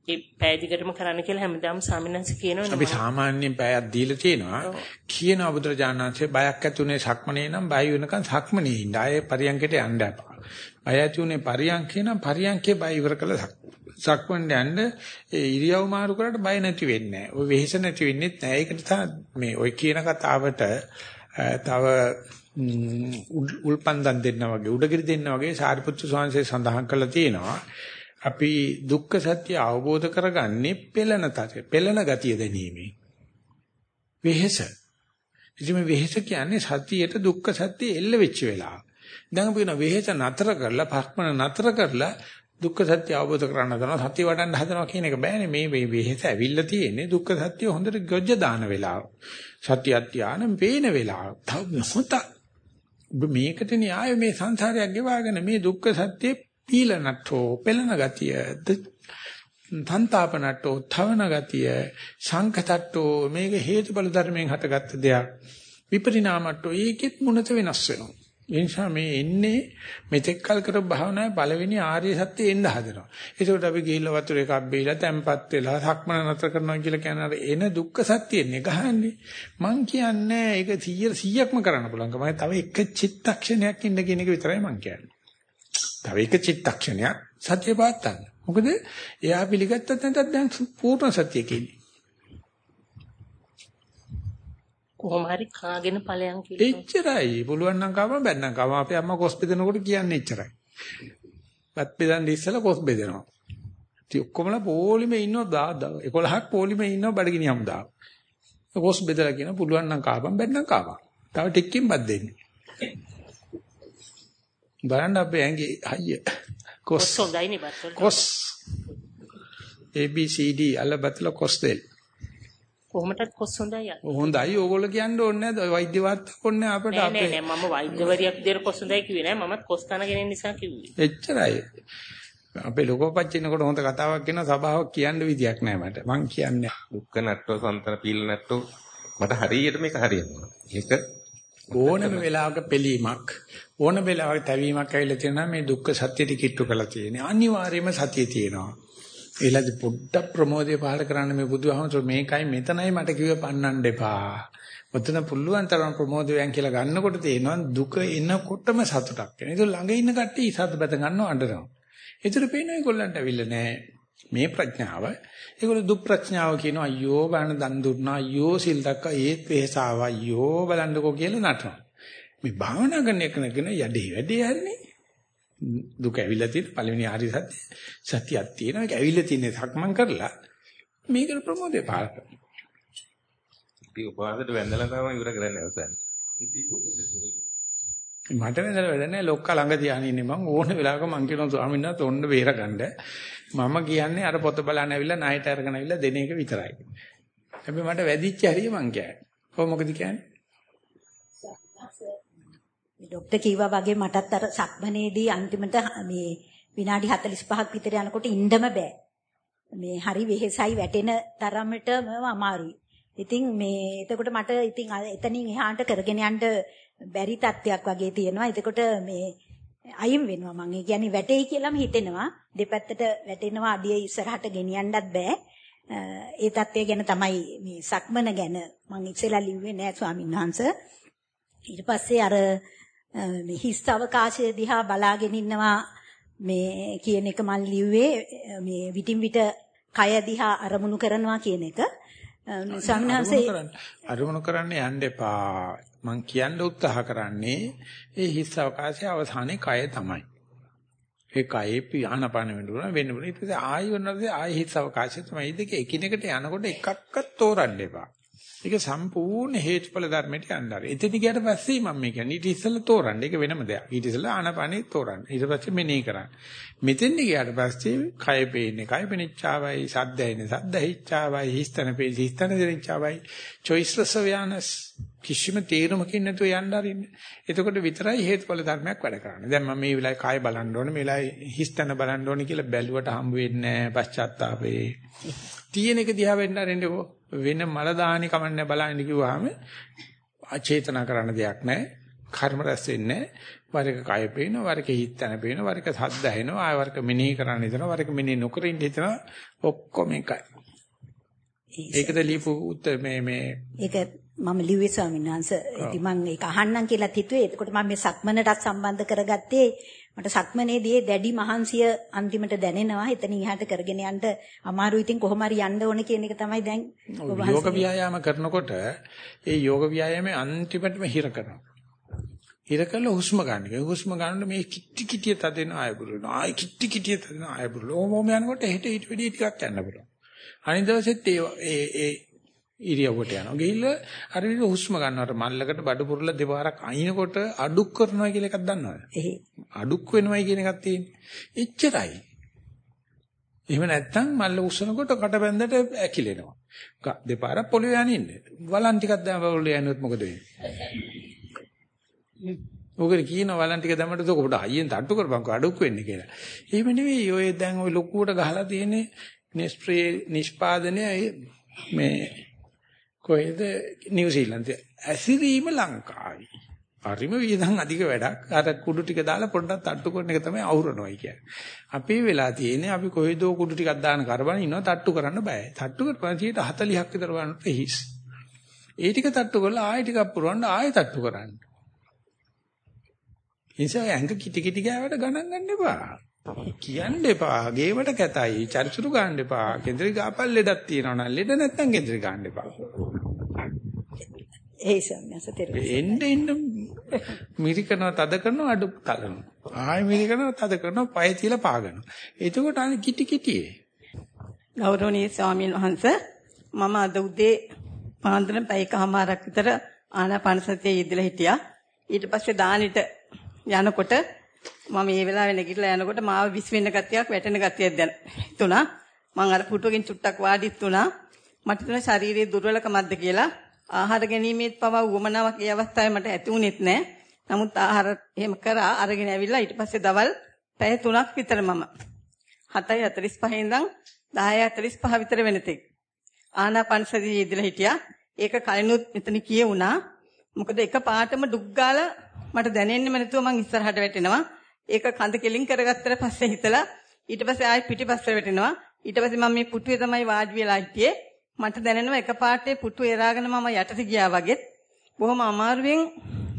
ඒ පැය දිගටම කරන්න කියලා හැමදාම ස්වාමීන් කියනවනේ. අපි සාමාන්‍යයෙන් පැයක් දීලා තියෙනවා. කියනවා බුදුරජාණන්සේ බයක් ඇතුනේ සක්මනේ නම් බය වෙනකන් සක්මනේ ඉන්න. ආයේ පරියන්කට යන්න එපා. බය ඇතුනේ පරියන්කේ නම් පරියන්කේ බය ඉවර කළා සක්මන් යන්න ඒ ඉරියව් මාරු කරාට බය නැති වෙන්නේ නැහැ. ඔය වෙහෙස නැති වෙන්නේ නැහැ. ඒකට තමයි මේ ඔය කියන කතාවට තව උල්පන්දන් දෙන්නා වගේ උඩගිරි දෙන්නා වගේ සාරිපුත්තු ස්වාමීන් සඳහන් කළා තියෙනවා. අපි දුක්ඛ සත්‍ය අවබෝධ කරගන්නේ පෙළන තත පෙළන ගතිය දැනීමෙන්. වෙහෙස. ඉතින් මේ වෙහෙස කියන්නේ සතියේට දුක්ඛ සත්‍ය එල්ල වෙච්ච වෙලාව. දැන් අපි කියන වෙහෙස නතර කරලා පස්මන නතර කරලා දුක්ඛ සත්‍ය අවබෝධ කරගන්න හදනවා සත්‍ය වඩන්න හදනවා කියන එක බෑනේ. මේ මේ වෙහෙස ඇවිල්ලා තියෙන්නේ දුක්ඛ සත්‍ය හොඳට ගොජ්ජ දාන වෙලාව. සත්‍ය අධ්‍යාන වේන වෙලාව. තව හොත මේකට න්යාය මේ සංසාරයක් ගෙවාගෙන මේ දුක්ඛ සත්‍ය පීලනටෝ පෙළන ගතිය තන්තාපනට්ටෝ තවන ගතිය සංකතට්ටෝ මේක හේතුඵල ධර්මයෙන් හටගත්ත දෙයක්. විපරිණාමට්ටෝ ඒකෙත් මුණත වෙනස් වෙනවා. ඒ නිසා මේ එන්නේ මෙතෙක් කල් කරපු භාවනාවේ පළවෙනි ආර්ය සත්‍ය එන්න හදනවා. ඒකට අපි ගිහිල්ලා වතුර එකක් බීලා තැම්පත් වෙලා සක්මන නතර කරනවා කියලා කියන අර එන දුක්ඛ සත්‍යෙන්නේ ගහන්නේ. මං කියන්නේ ඒක 100 100ක්ම කරන්න පුළුවන්. මම තව එක චිත්තක්ෂණයක් ඉන්න කියන එක විතරයි මං කියන්නේ. තව එක චිත්තක්ෂණයක් සත්‍ය පාත්තන්න. මොකද එයා පිළිගත්තත් නැත්නම් දැන් පූර්ණ සත්‍යයක ඉන්නේ. කොහොම හරි කාගෙන ඵලයන් කියලා. එච්චරයි. පුළුවන් නම් කාම බැන්නම් කාම අපේ අම්මා කොස් බෙදනකොට කියන්නේ එච්චරයි. බත් බෙදන් ඉස්සලා කොස් බෙදනවා. ඉතින් ඔක්කොමලා පොලිමේ ඉන්නවා 11ක් පොලිමේ ඉන්නවා බඩගිනි හමුදා. කොස් බෙදලා කියන පුළුවන් නම් කාපම් බැන්නම් කාපම්. තව ටිකකින් බත් දෙන්නේ. බලන්න අපේ ඇඟේ අයිය. කොස් හොඳයිනේ බත් කොස් A B C D අලබතල කොස් දෙල්. කොහොමදත් කොස් හොඳයි. හොඳයි ඕගොල්ලෝ කියන්න ඕනේ නැහැ. වෛද්‍ය වාර්තා ඕනේ අපිට අපේ නෑ නෑ මම වෛද්‍යවරියක් විදියට කොස් හොඳයි කිව්වේ නෑ. මමත් කොස් කන කෙනෙක් නිසා කිව්වේ. එච්චරයි. අපේ ලෝකෝපච්චිනකොට හොඳ කතාවක් කියන සභාවක් කියන්න විදියක් නෑ මට. මං කියන්නේ දුක්ඛ නට්ටෝ සම්තන පීල නට්ටෝ මට හරියට මේක හරියනවා. ඒක ඕනම වෙලාවක පිළීමක් ඕන වෙලාවක තැවීමක් ඇවිල්ලා තියෙනවා මේ දුක්ඛ සත්‍යෙට කිට්ටු කරලා තියෙන්නේ. අනිවාර්යයෙන්ම සතිය තියෙනවා. ඒලද පොඩ්ඩක් ප්‍රමෝදය පහල කරන්න මේ බුදුහාමතුරු මේකයි මෙතනයි මට කිව්වේ පන්නන්න එපා. ඔතන පුළුවන් තරම් ප්‍රමෝදයෙන් කියලා ගන්නකොට තේනවා දුක එනකොටම සතුටක් එනවා. ඒක ළඟ ඉන්න කට්ටිය ඉසත් බත ගන්නව අඬනවා. ඒතර පේනවා ඒගොල්ලන්ට අවිල්ල නෑ. මේ ප්‍රඥාව ඒගොල්ලෝ දුක් ප්‍රඥාව කියනවා අයියෝ බලන්න දන් දුන්නා අයියෝ සිල් දක්වා ඒත් වෙහසාව අයියෝ බලන්නකෝ කියලා නටනවා. මේ භාවනා කරන එක නගෙන යඩේ වැඩේ හරිනේ. දුක ඇවිල්ලා තියෙන පළවෙනි ආරි සත්‍ය සත්‍යයක් තියෙනවා ඒක ඇවිල්ලා තියෙන සක්මන් කරලා මේකට ප්‍රමෝදේ පාර කරනවා. ඉතින් උපවාසයට වැඳලා තමයි ඉවර කරන්නේ අවසන්. මට වෙනදල වැඩ නැහැ ලොක්ක ළඟ තියාගෙන ඉන්නේ මං ඕන වෙලාවක මං කියනවා ස්වාමීන් වහන්සේ ඔන්න බේරගන්න. මම කියන්නේ අර පොත බලන්න ඇවිල්ලා ණයට අරගෙන ඇවිල්ලා දෙන එක විතරයි. හැබැයි මට වැදිච්ච හරිය මං කියන්නේ. කොහොම මොකද කියන්නේ? ડોක්ටර් කිව්වා වගේ මටත් අර සක්මනේදී අන්තිමට මේ විනාඩි 45ක් විතර යනකොට ඉන්නම බෑ. මේ හරි වෙහෙසයි වැටෙන තරමටම අමාරුයි. ඉතින් මේ එතකොට මට ඉතින් එතනින් එහාට කරගෙන යන්න බැරි තත්ත්වයක් වගේ තියෙනවා. එතකොට මේ අයින් වෙනවා මම. ඒ කියන්නේ වැටෙයි කියලාම හිතෙනවා. දෙපැත්තට වැටෙනවා අඩිය ඉස්සරහට ගෙනියන්නත් බෑ. ඒ தත්ත්වය ගැන තමයි මේ සක්මන ගැන මම ඉස්සෙල්ලා ලිව්වේ නෑ ස්වාමීන් වහන්සේ. ඊට පස්සේ අර මේ හිස් අවකාශය දිහා බලාගෙන ඉන්නවා. මේ කියන එක මම ලිව්වේ මේ විටින් විට කය දිහා අරමුණු කරනවා කියන එක. ස්වාමිනාංශේ අරමුණු කරන්න. යන්න එපා. මං කියන්න උත්සාහ කරන්නේ ඒ හිස් අවකාශයේ අවසානයේ කය තමයි. ඒ කයේ පියානපන වෙනුන වෙන්න වෙන ඊට පස්සේ ආයි වෙනවාද ආයි හිස් අවකාශය තමයි. දෙක එකිනෙකට යනකොට එකක්වත් තෝරන්න එපා ඒක සම්පූර්ණ හේතුඵල ධර්මයට යnderයි. එතන ගියට පස්සේ මම මේ කියන්නේ ඊට ඉස්සෙල්ලා තෝරන්න. ඒක වෙනම දෙයක්. ඊට ඉස්සෙල්ලා ආනපනෙ තෝරන්න. ඊට පස්සේ මෙනෙහි කරන්න. මෙතෙන් ගියට පස්සේ කය පේන්නේ කය පෙනිච්චාවයි, සද්ද ඇහෙන්නේ සද්ද හිච්චාවයි, හිස්තන පේන්නේ හිස්තන දෙනිච්චාවයි. choiceless awareness කිසිම තීරමකින් නැතුව යන්න අරින්න. එතකොට විතරයි හේතුඵල ධර්මයක් වැඩ කරන්නේ. දැන් මම මේ වෙලාවේ කය බලන්න ඕනේ, මේ වෙලාවේ හිස්තන බලන්න ඕනේ කියලා බැලුවට හම්බ වෙන්නේ නැහැ පශ්චාත්තාපේ. තියෙන එක දිහා වෙන්න අරින්නකෝ. වෙන මල දාහනි කමන්නේ බලන්න කිව්වහම අචේතනා කරන්න දෙයක් නැහැ. කර්ම රැස් වෙන්නේ වර එක කය පේනවා, වර එක හිත තන පේනවා, වර එක සද්ද ඇහෙනවා, ආය වර එක මෙනෙහි කරන්න හිතනවා, වර එක මෙනෙහි නොකර ඉන්න හිතනවා. ඔක්කොම එකයි. ඒකද ලියපු උත්තර මේ මේ ඒක මම ලිව්වේ ස්වාමීන් වහන්සේ. ඉතින් මම ඒක අහන්නම් කියලා හිතුවේ. එතකොට මම මේ සක්මනටත් සම්බන්ධ කරගත්තේ මට සක්මනේදී දැඩි මහන්සිය අන්තිමට දැනෙනවා. එතනින් එහාට කරගෙන යන්න අමාරු ඉතින් කොහොම හරි යන්න ඕනේ කියන එක තමයි දැන් යෝග ව්‍යායාම කරනකොට ඒ යෝග ව්‍යායාමයේ අන්තිමටම හිර කරනවා. හිර කළා හුස්ම ගන්න. ඒ හුස්ම ගන්නකොට මේ කිට්ටි කිට්ටිය තදෙන ආය බුරුන. ආය කිට්ටි කිට්ටිය තදෙන ආය බුරුන. ඕමම යනකොට හෙට ඊට වැඩි ටිකක් යන්න පුළුවන්. අනිත් දවසෙත් ඒ ඒ ඉරියව්වට යනවා. ගිහිල්ලා අර විදිහ හුස්ම ගන්නවට මල්ලකට බඩ පුරල දෙපාරක් අයින්කොට අඩුක් කරනවා කියලා එකක් දන්නවද? එහේ. අඩුක් වෙනවයි කියන එකක් තියෙන්නේ. එච්චරයි. එහෙම නැත්නම් මල්ල උස්සනකොට කට බැඳට ඇකිලෙනවා. දෙපාරක් පොළවේ යනින්න. වලන් ටිකක් දැම්ම පොළවේ යනොත් මොකද වෙන්නේ? ඔකට කියන වලන් ටික දැම්මට ඒක පොඩ අයියෙන් තට්ටු කරපන්කෝ අඩුක් වෙන්නේ කියලා. එහෙම නෙවෙයි ඔය දැන් ඔය ලොකුවට ගහලා තියෙන්නේ නිෂ්ප්‍රේ නිෂ්පාදනය මේ කොහෙද නිව්සීලන්තේ ඇසිරීම ලංකාවේ. හරිම වියදම් අධික වැඩක්. අර කුඩු ටික දාලා පොඩ්ඩක් තට්ටු කරන එක තමයි අවුරනොයි කියන්නේ. අපේ වෙලා තියෙන්නේ අපි කොහෙදෝ කුඩු ටිකක් දාන කරබන ඉන්නවා තට්ටු කරන්න බෑ. තට්ටු කරපුවා 40ක් විතර වන්නට හිස්. ඒ ටික තට්ටු කරලා ආයෙ ටිකක් පුරවන්න ආයෙ තට්ටු කරන්න. නිසා ඇඟ කිටි කිටි ගෑවට ගණන් ගන්න එපා. කියන්න එපා. ගේවට කැතයි. චරිචුරු ගන්න එපා. කේන්ද්‍රී ගාපල් ලෙඩක් තියෙනවා නම් ලෙඩ නැත්තම් කේන්ද්‍රී ගන්න එපා. ඒ සම්යස තෙරුවන්. එන්න එන්න මිරිකනවා තද කරනවා අඩු තලනවා. ආයෙ මිරිකනවා තද කරනවා පය තියලා පාගනවා. එතකොට අනේ කිටි කිටියේ. ගෞරවනීය ස්වාමීන් වහන්සේ මම අද උදේ පාන්දර පැයකමාරක් විතර ආනාපාන සතියේ යෙදලා හිටියා. ඊට පස්සේ දානෙට යනකොට මම මේ වෙලාවේ නැගිටලා යනකොට මාව විස් වෙන්න ගතියක් වැටෙන ගතියක් දැන හිතුණා. මම අර පුටුවකින් චුට්ටක් වාඩිත් වුණා. මට තුන ශාරීරික දුර්වලකමක්ද කියලා ආහාර ගැනීමේත් පවා උවමනාවක් ඒ අවස්ථාවේ මට ඇති වුණෙත් නැහැ. නමුත් ආහාර එහෙම කරා අරගෙන ඇවිල්ලා ඊට පස්සේ දවල් පැය 3ක් විතර මම 7:45 ඉඳන් 10:45 විතර වෙනතෙක් ආනාපාන සතියේ යෙදලා හිටියා. ඒක කලිනුත් මෙතන කියුණා. මොකද එක පාටම ඩුක් ගාලා මට දැනෙන්නෙම නැතුව මං ඉස්සරහට වැටෙනවා. ඒක කඳ කෙලින් කරගත්තට පස්සේ හිතලා ඊට පස්සේ ආයෙ පිටිපස්සට වැටෙනවා. ඊට පස්සේ මම මේ පුටුවේ තමයි වාඩි වෙලා හිටියේ. මට දැනෙනවා එක පාටේ පුටුව එරාගෙන මම යටට ගියා වගේ. බොහොම අමාරුවෙන්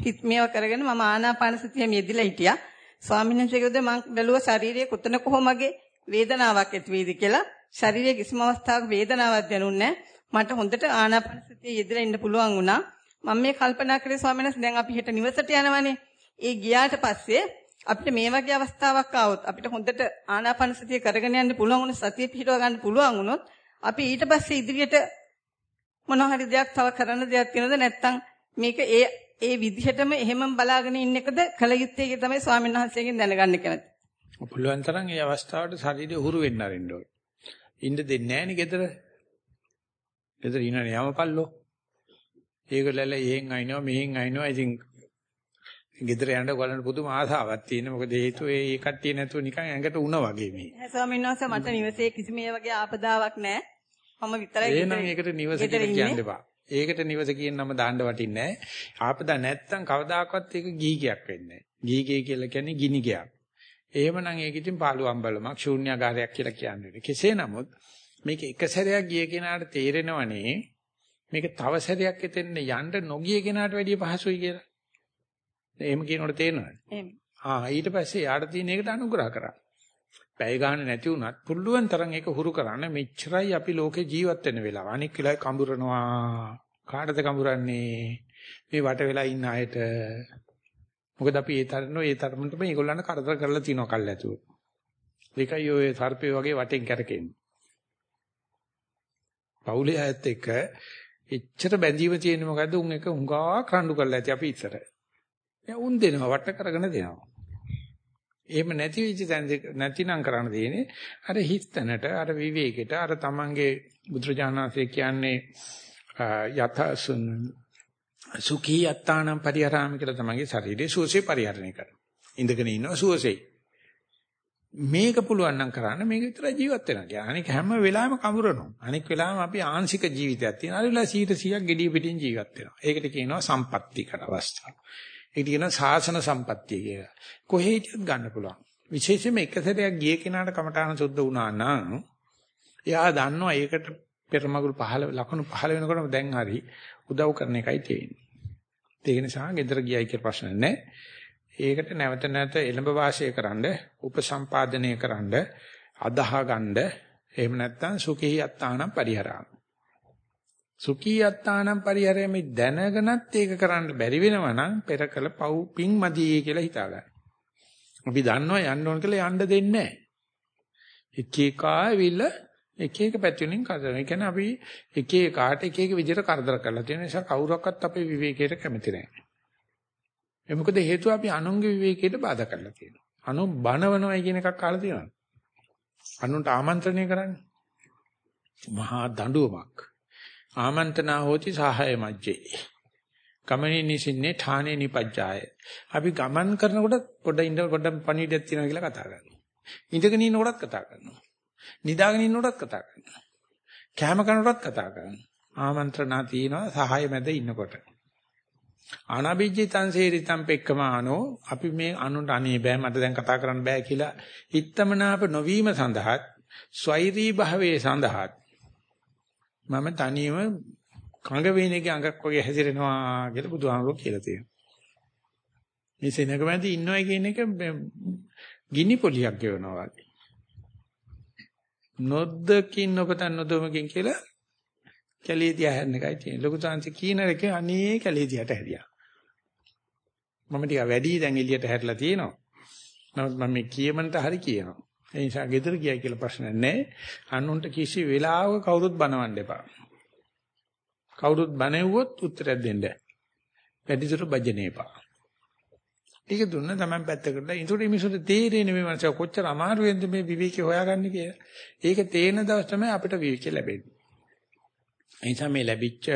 හිත මේව කරගෙන මම ආනාපාන සතියේ යෙදිලා හිටියා. ස්වාමීන් වහන්සේ කිව්වද මං බැලුවා ශාරීරියේ කොතන කොහොමගේ වේදනාවක් ඇති වෙයිද කියලා. ශරීරයේ කිසිම අවස්ථාවක වේදනාවක් දැනුන්නේ මට හොඳට ආනාපාන සතියේ යෙදලා ඉන්න පුළුවන් වුණා. මම මේ කල්පනා කරේ ස්වාමීන් වහන්සේ දැන් අපි හෙට නිවසට යනවනේ. ඒ ගියාට පස්සේ අපිට මේ වගේ අවස්ථාවක් ආවොත් අපිට හොඳට ආනාපාන සතිය කරගෙන යන්න පුළුවන් වුණොත් සතිය පිහිටව ගන්න පුළුවන් වුණොත් අපි ඊට පස්සේ ඉදිරියට මොනවා හරි දෙයක් තව කරන්න දෙයක් තියෙනවද නැත්නම් මේක ඒ ඒ විදිහටම එහෙමම බලාගෙන ඉන්න එකද කල යුත්තේ කියලා තමයි ස්වාමීන් වහන්සේගෙන් දැනගන්න කැමති. පුළුවන් තරම් ඒ අවස්ථාවට ශරීරය උහුරු වෙන්න අරින්න ඕනේ. ඉන්න දෙන්නේ නැහැ නේ ගෙදර. ගෙදර ඉන්නනේ යමපල්ලෝ. ඒගොල්ලෝ එහෙන් අයින්නවා මෙහෙන් අයින්නවා. ඉතින් ගෙදර යන්න බලන්න පුදුම ආසාවක් තියෙන. මොකද හේතුව ඒ කට්ටිය නැතුව නිකන් ඇඟට උණ වගේ මේ. ස්වාමීන් වහන්සේ මට නිවසේ කිසිම ඒ වගේ ආපදාවක් නැහැ. මම විතරයි එහෙනම් ඒකට නිවස කියන්න එපා. ඒකට නිවස කියන නම දාන්න වටින්නේ නැහැ. ආපදා නැත්තම් කවදාකවත් ඒක ගීගයක් වෙන්නේ නැහැ. ගීගේ කියලා කියන්නේ ගිනි ගයක්. එහෙමනම් ඒක ඉතින් පාළු අම්බලමක් ශූන්‍යාකාරයක් කියලා කියන්නේ. කෙසේ නමුත් මේක එක සැරයක් ගිය කෙනාට තේරෙනවනේ මේක තව සැරයක් එතෙන්න යන්න නොගිය කෙනාට වැඩිය පහසුයි කියලා. එහෙම කියනකොට තේරෙනවද? එහෙම. ආ ඊට පස්සේ යාට තියෙන එකට අනුග්‍රහ කරා. පැය ගන්න නැති වුණත් පුළුවන් තරම් ඒක හුරු කරන්න මෙච්චරයි අපි ලෝකේ ජීවත් වෙන වෙලාව. අනික් වෙලාවේ කඹරනවා. කාටද කඹරන්නේ? මේ වට වෙලා ඉන්න අයට. මොකද අපි ඒ තරනෝ ඒ තරමටම මේගොල්ලන්ට කරදර කරලා තිනව කල්ැතුව. ඒකයි ඔය සර්පේ වගේ වටෙන් කරකෙන්නේ. පවුලේ අයත් එක්ක එච්චර බැඳීම තියෙන්නේ මොකද්ද? උන් එක හුඟා කරඬු කරලා ඇති අපි ඉස්සර. එයා උන් දෙනවා වට කරගෙන දෙනවා. එහෙම නැති වෙච්ච තැන නැතිනම් කරන්න දෙන්නේ අර හිස්තැනට අර විවේකයට අර තමන්ගේ බුදුරජාණන්සේ කියන්නේ යත සුඛී යත්තානම් පරිහරාම කියලා තමන්ගේ ශරීරයේ සුවසේ පරිහරණය කරනවා. ඉඳගෙන ඉන්නවා සුවසේ. මේක පුළුවන් නම් කරන්න මේක විතර ජීවත් වෙනවා කියන්නේ. අනික හැම වෙලාවෙම කඹරනවා. අනික වෙලාවෙම අපි ආංශික ජීවිතයක් තියෙනවා. අර වෙලාව 100ක් gediy පිටින් ජීවත් වෙනවා. ඒකට කියනවා සම්පත්‍ති කර අවස්ථාව. ඒක කියනවා සාසන සම්පත්තිය කියලා. කොහේ හිටියත් ගන්න පුළුවන්. විශේෂයෙන්ම එක සැරයක් ගිය කෙනාට කමඨාන සුද්ධ වුණා නම් එයා දන්නවා ඒකට පෙරමගුල් පහල ලකුණු පහල වෙනකොටම දැන් හරි උදව් කරන එකයි තියෙන්නේ. ඒක නිසා ගෙදර ගියයි කියලා ප්‍රශ්න නැහැ. ඒකට නැවත නැවත එළඹ වාසය කරන්න, උපසම්පාදනය කරන්න, අදාහ ගන්න, එහෙම නැත්නම් සුඛී අත්තානම් පරිහරාම. සුඛී අත්තානම් පරිහරෙමි දැනගෙනත් ඒක කරන්න බැරි වෙනවා නම් පෙර කළ පව් පිං මදි කියලා හිතා ගන්න. අපි දන්නවා යන්න ඕන කියලා යන්න දෙන්නේ නැහැ. එක එක ආවිල එක එක පැතිවලින් කරදර. ඒ කියන්නේ අපි එක එක කාට එක එක විදිහට කරදර කරලා තියෙන නිසා කවුරක්වත් අපේ විවේකයට කැමති නැහැ. ඒ මොකද හේතුව අපි අනුන්ගේ විවේකයට බාධා කරලා තියෙනවා. අනු බනවනවයි කියන එකක් අහලා තියෙනවද? අනුන්ට ආමන්ත්‍රණය කරන්නේ. මහා දඬුවමක්. ආමන්ත්‍රණා හෝති සහාය මජ්ජේ. ගමනේ නිසින්නේ ඨානේ නිපජ්ජාය. අපි ගමන් කරනකොට පොඩ ඉඳ පොඩ පණිවිඩයක් තියෙනවා කියලා කතා කරනවා. ඉඳගෙන ඉන්නකොටත් කතා කරනවා. නිදාගෙන ඉන්නකොටත් කතා කරනවා. කැම කනකොටත් කතා කරනවා. ආමන්ත්‍රණා තියනවා සහාය මැද ඉන්නකොට. අනබිජ්ජිතං සේරිතං පෙක්කමානෝ අපි මේ අනුන්ට අනේ බෑ මට දැන් කතා කරන්න බෑ කියලා හිතමනාප නොවීම සඳහාත් ස්වෛරී භාවයේ සඳහාත් මම තනියම කඟ වේනේගේ අඟක් වගේ හැසිරෙනවා කියලා බුදුහාමුදුරුවෝ කියලා තියෙනවා. මේ සෙනඟ මැද ඉන්නවයි කියන එක ගිනි පොලියක් ගෙවනවා වගේ. නොද්දකින් ඔබතන් නොදොමකින් කියලා කැලේ දිහා හැරෙන එකයි තියෙන්නේ. ලොකු chance කීනරක අනේ කැලේ දිහාට හැරියා. මම ටික වැඩි දැන් එළියට හැරිලා තියෙනවා. නමුත් මම මේ කියමන්ට හරි කියනවා. ඒ නිසා ගෙදර ගියයි කියලා ප්‍රශ්නයක් නැහැ. අනුන්ට කිසි වෙලාවක කවුරුත් බනවන්න එපා. කවුරුත් බනෙව්වොත් උත්තරයක් දෙන්න. වැඩිදුර බජනේ එපා. ටික දුන්න තමයි පැත්තකට. ඒකට මිනිසුන්ට තේරෙන්නේ මේ මනස කොච්චර අමාරු වෙන්ද මේ විවේකේ හොයාගන්න කියලා. ඒක තේරෙන දවස් තමයි අපිට විවේකේ ලැබෙන්නේ. ඒ නිසා මේ ලැබිච්ච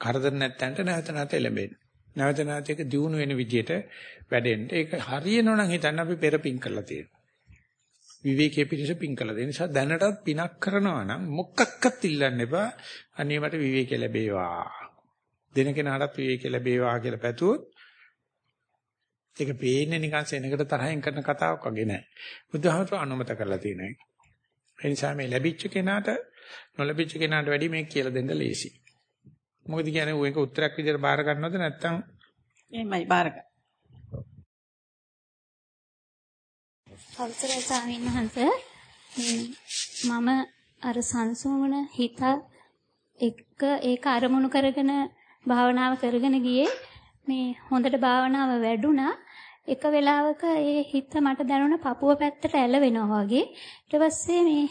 කරදර නැත්තන්ට නැවත නැවත ලැබෙන්නේ. නැවත නැවත ඒක දියුණු වෙන විදියට වැඩෙන්න. ඒක හරියනවා නම් හිතන්න අපි පෙර පිං කරලා තියෙනවා. විවේකයේ පිටිස පිං කළා. ඒ නිසා දැනටත් පිනක් කරනවා නම් මොකක්වත් ඉල්ලන්න එපා. අනේ මට විවේකය ලැබේවා. දෙන කෙනාටත් විවේකය ලැබේවා කියලා පැතුවොත් ඒක පේන්නේ නිකන් සෙනඟට තරහින් කරන කතාවක් වගේ නෑ. බුදුහාමතුරු අනුමත කරලා තියෙනවා. ඒ නිසා මේ ලැබිච්ච කෙනාට නොලැබිච්ච කෙනාට වැඩි මේක කියලා දෙන්න ලේසි. මොකද කියන්නේ ඌ එක උත්තරයක් විදිහට බාර ගන්නවද නැත්නම්? එහෙමයි බාර ගන්න. අවසරයි ස්වාමීන් වහන්සේ. මම අර සංසෝමන හිත එක්ක ඒක අරමුණු කරගෙන භාවනාව කරගෙන ගියේ. මේ හොඳට භාවනාව වැඩුණා. එක වෙලාවක ඒ හිත මට දැනුණ පපුව පැත්තට ඇලවෙනවා වගේ. ඊට පස්සේ මේ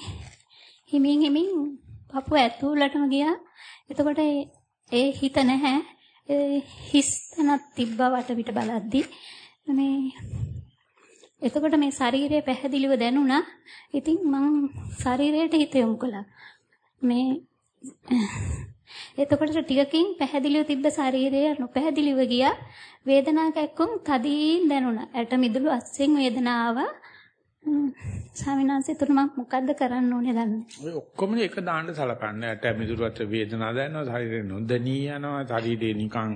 හිමින් හිමින් පපුව ඇතුළටම ගියා එතකොට ඒ හිත නැහැ ඒ හිස් තනක් තිබ්බා වටපිට බලද්දි මේ එතකොට මේ ශරීරය පැහැදිලිව දැනුණා. ඉතින් මං ශරීරයට හිත යොමු කළා. මේ එතකොට ටිකකින් පැහැදිලිව තිබ්බ ශරීරය නොපැහැදිලිව ගියා. වේදනාවක් එක්කම තදින් දැනුණා. ඇට මිදුළු අස්සෙන් වේදනාව ස්වාමිනාංශ එතන මම මොකද්ද කරන්න ඕනේ දන්නේ. ඔය ඔක්කොම එක දාන්න සලකන්න. ඇට මිදුළුට වේදනාව දැනෙනවා, ශරීරේ නොදැනී යනවා, ශරීරේ නිකන්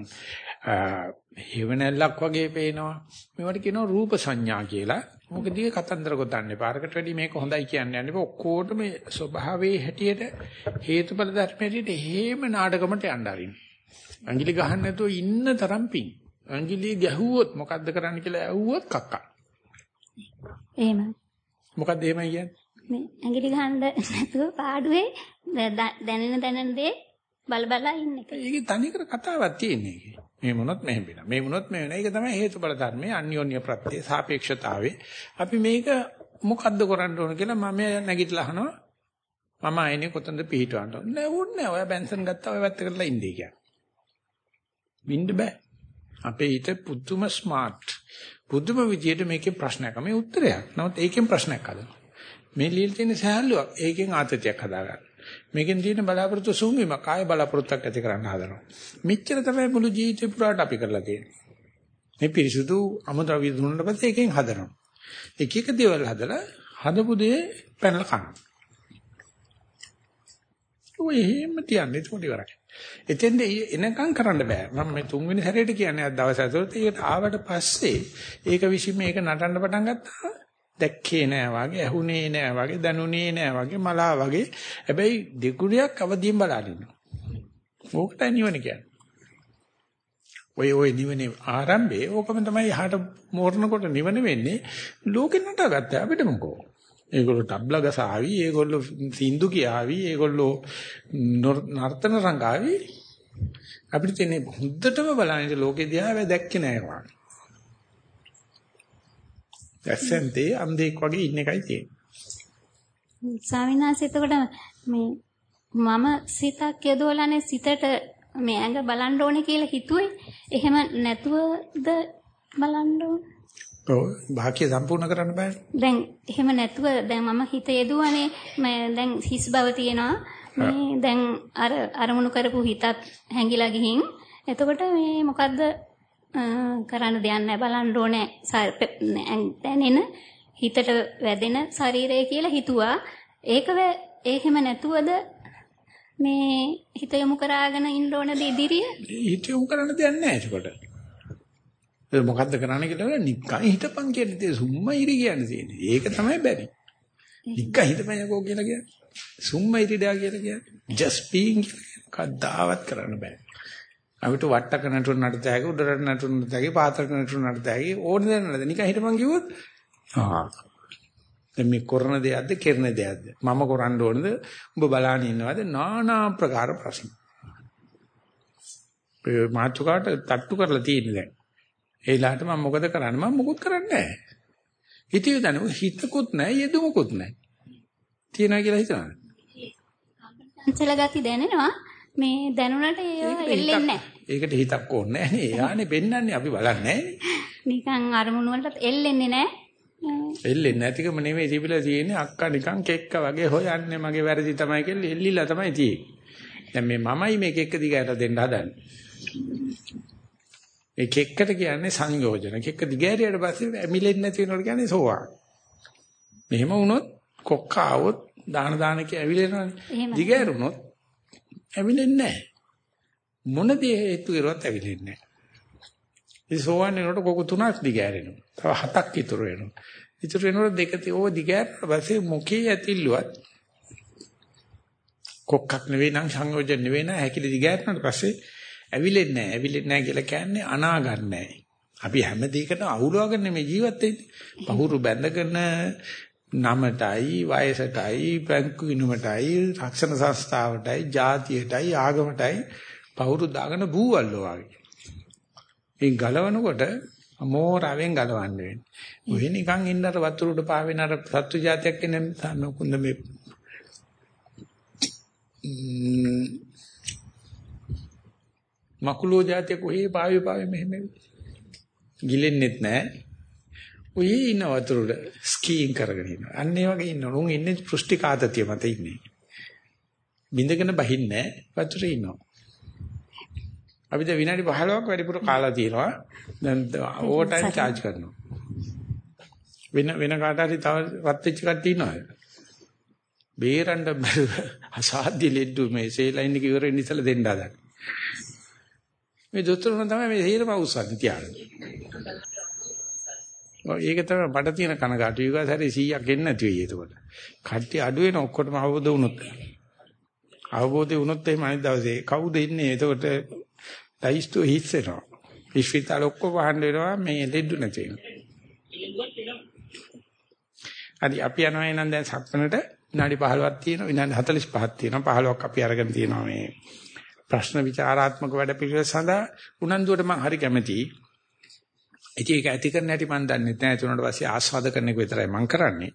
හේවණල්ලක් වගේ පේනවා. මේවට කියනවා රූප සංඥා කියලා. මොකද ඊ කතන්දර ගොතන්න එපා. අරකට වැඩි මේක හොඳයි කියන්නේ යන්නේ. ඔක්කොටම මේ ස්වභාවයේ හැටියට හේතුඵල ධර්මයට හේම නාටකමට යන්න ආරින්. අංගිලි ගහන්න නැතුව ඉන්න තරම් පිං. අංගිලි ගැහුවොත් මොකද්ද කරන්න කියලා ඇහුවොත් කක්කා. එහෙමයි. මොකද්ද එහෙමයි කියන්නේ? මේ ඇඟිලි ගහන්න නැතුව පාඩුවේ දැනෙන දැනෙන දේ බල බල ඉන්න එක. ඒකේ තනිකර කතාවක් තියෙන්නේ ඒකේ. මේ මොනොත් මෙහෙම වෙනවා. මේ මොනොත් මෙහෙම වෙනවා. ඒක තමයි හේතුඵල ධර්මයේ අන්‍යෝන්‍ය ප්‍රත්‍ය සාපේක්ෂතාවේ. අපි මේක මොකද්ද කරන්න ඕන කියලා මම නැගිටලා අහනවා. මම ආයේ කොතනද පිහිටවන්න ඕන. නෑ ඕනේ ඔය බෙන්සන් ගත්තා ඔය වැත්ත කරලා ඉන්නේ කියන්නේ. වින්න බෑ. අපේ හිත පුදුම ස්මාර්ට්. පුදුම විදියට මේකේ ප්‍රශ්නයක්. මේ උත්තරයක්. නමුත් ඒකෙන් ප්‍රශ්නයක් හදනවා. මේ ලියලා තියෙන සහැල්ලුවක්. ඒකෙන් ආතතියක් හදාගන්න. මේකෙන් තියෙන බලාපොරොත්තු සුන්වීමක් ආය බලාපොරොත්තුක් ඇති කරන්න හදනවා. මෙච්චර තමයි මුළු ජීවිතේ පුරාට අපි කරලා තියෙන්නේ. මේ පිරිසුදු අමුද්‍රව්‍ය දුන්නාට පස්සේ එකෙන් හදනවා. එක එක දේවල් හදලා හදපු දේ පැනලා කනවා. ඔය එහෙම තියන්නේ ඒක ඉවරයි. එතෙන්ද එනකම් කරන්න බෑ. මම මේ තුන්වෙනි සැරේට කියන්නේ අද දවස් ඇතුළත ඒකට ආවට පස්සේ ඒක විශ්ීම මේක නටන්න පටන් ගත්තා. දැක්කේ නෑ වගේ, ඇහුනේ නෑ වගේ, දැනුනේ නෑ වගේ, මලා වගේ. හැබැයි දෙකුණයක් අවදියෙන් බලන ඉන්නවා. ඕකට නිවන කියන්නේ. ඔය ඔය නිවනේ ආරම්භයේ ඕකම තමයි යහට මෝරනකොට නිවන වෙන්නේ. ලෝකෙ නටගත්තා අපිට මොකෝ. ඒගොල්ලෝ ටබ්ලා ගසාවි, ඒගොල්ලෝ සින්දු කියාවි, ඒගොල්ලෝ නර්තන රංගාවි. අපිට තියෙන්නේ හුද්දටම බලන්නේ ලෝකෙ දිහා දැක්කේ නෑ වගේ. ඇසෙන්තේ අන්ධෙක් වගේ ඉන්න එකයි තියෙන්නේ. ස්වාමීන් වහන්සේ එතකොට මේ මම සිතක් යදවලානේ සිතට මේ ඇඟ බලන්න ඕනේ කියලා හිතුවේ. එහෙම නැතුවද බලන්න ඕනේ? වාක්‍ය සම්පූර්ණ කරන්න බෑ. දැන් එහෙම නැතුව දැන් මම හිත යදුවානේ මම දැන් හිස් බව තියෙනවා. මේ දැන් අර අරමුණු කරපු හිතත් හැංගිලා ගිහින් එතකොට මේ මොකද්ද කරන්න දෙයක් නැහැ බලන්න ඕනේ දැනෙන හිතට වැදෙන ශරීරය කියලා හිතුවා. ඒක ඒකෙම නැතුවද මේ හිත යොමු කරාගෙන ඉන්න ඕනද ඉදිරිය? හිත යොමු කරන්න දෙයක් නැහැ ඒකට. ඒ මොකද්ද කරන්න කියලා නිකන් හිතපන් කියන්නේ තේ සුම්මයිරි කියන්නේ තියෙන්නේ. ඒක තමයි බැරි. නිකන් හිතපන්කෝ කියලා කියන්නේ. සුම්මයිරිඩා කියලා කියන්නේ. just being කද්දාවත් කරන්න බෑ. අපිට වට්ටක නටුන නටතෑගේ උඩරට නටුන නටතෑගේ පාතරක නටුන නටතෑගේ ඕන දෙයක් නේද? නිකන් හිතපන් කිව්වොත් ආ දැන් මේ කරන දෙයක්ද කෙරන දෙයක්ද මම කරන්න ඕනද උඹ බලන්න ඉන්නවද নানা ප්‍රකාර ප්‍රශ්න ඒ මාතුකාට තට්ටු කරලා තියෙන්නේ දැන් ඒලාට මම මොකද කරන්නේ? මම මොකුත් කරන්නේ නැහැ. හිතියු දන්නේ හිතකුත් නැහැ යෙදුමකුත් නැහැ. තියනා කියලා හිතනවා චංචල ගති දැනෙනවා. මේ දැනුණට ඒව එල්ලෙන්නේ නැහැ. ඒකට හිතක් ඕනේ නැහැ නේ. යානේ පෙන්වන්නේ අපි බලන්නේ නිකන් අරමුණු වලට එල්ලෙන්නේ නැහැ. එල්ලෙන්නේ නැතිකම නෙමෙයි. තිබිලා තියෙන්නේ අක්කා නිකන් කෙක්ක වගේ හොයන්නේ මගේ වැරදි තමයි කියලා එල්ලිලා තමයි තියෙන්නේ. දැන් මේ මමයි මේ කෙක්ක දිගට දෙන්න හදන්නේ. ඒ කෙක්කට කියන්නේ සංයෝජන. කෙක්ක දිගෑරියට පස්සේ ඇමිලෙන්නේ නැති වෙනකොට කියන්නේ සෝවාන්. මෙහෙම වුණොත් කොක්ක આવොත් දාන දාන කිය ඇවිලෙනවනේ. දිගෑරුණොත් ඇවිලෙන්නේ නැහැ. මොන දේ හේතු කරුවත් ඇවිලෙන්නේ නැහැ. ඉතින් සෝවන් වෙනකොට කොක තුනක් දිගෑරෙනවා. තව හතක් ඉතුරු වෙනවා. ඉතුරු වෙනකොට දෙක ඕ දිගෑරලා පස්සේ මොකේ ඇතිල්ලුවත් කොක්කක් නෙවෙයි නම් සංයෝජන නෙවෙයි නම් හැකිලි දිගෑරනට පස්සේ ඇවිලෙන්නේ නැහැ. ඇවිලෙන්නේ නැහැ කියලා කියන්නේ අනාගන්නේ නැහැ. අපි හැම දෙයකටම අවුලවගෙන මේ ජීවත් වෙන්නේ. පහුරු බැඳගෙන නමටයි වයසටයි බැංකු විනුමටයි රක්ෂණ සංස්ථාවටයි ජාතියටයි ආගමටයි පහුරු දාගෙන බූවල්ලෝ වගේ. මේ ගලවනකොට අමෝරාවෙන් ගලවන්න වෙන්නේ. ඔය නිකන් ඉන්නතර වතුර උඩ පාවෙන අර සත්තු జాතියක් එන්නේ මොකුන්ද මේ මකුලෝ జాතිය කොහේ පාවේ පාවේ මෙහෙම ගිලෙන්නෙත් නැහැ. ඔය ඉන්න වතුර උඩ ස්කීයින් කරගෙන ඉන්නවා. අන්න ඒ වගේ ඉන්න උන් ඉන්නේ පෘෂ්ටිකාතතිය මත ඉන්නේ. බින්දගෙන බහින්නේ වතුරේ ඉන්නවා. අපි දැන් විනාඩි 15ක් වැඩිපුර කාලා තියෙනවා. දැන් ඕවර් ටයිම් charge කරනවා. වෙන වෙන කාට හරි තව රත් වෙච්ච කට්ටිය ඉන්නවද? බේරන්න බැරුව අසාධ්‍ය ලෙඩු මේ සේලයින් එක ඉවර වෙන්න ඉස්සලා දෙන්න හදන. මේ දොස්තරුන් තමයි මේ හේරම උස්සන්නේ තියාගෙන. ඔය ඒක තමයි මට තියෙන කනගාටු. ඊගාස හරි 100ක් එන්නේ නැති වෙයි ඒකට. කට්ටිය අඩු වෙන ඔක්කොටම අවබෝධ වුණොත්. අවබෝධය වුණොත් එහෙම අනිත් දවසේ කවුද ඉන්නේ? එතකොට ලයිස්තු හිස් වෙනවා. ඉස්පිතාල ඔක්කොම වහන්න වෙනවා මේ ලෙඩ නැති වෙනවා. හරි අපි යනවා එහෙනම් දැන් සක්මනට විනාඩි 15ක් තියෙනවා විනාඩි 45ක් තියෙනවා 15ක් අපි අරගෙන තියෙනවා මේ ප්‍රශ්න විචාරාත්මක වැඩ පිළිවෙල සඳහා උනන්දුවට මම හරි කැමතියි. ඒක ඇති කරන්න හැටි මම දන්නේ නැහැ. ඒ උනට පස්සේ ආස්වාද කරන එක විතරයි මම කරන්නේ.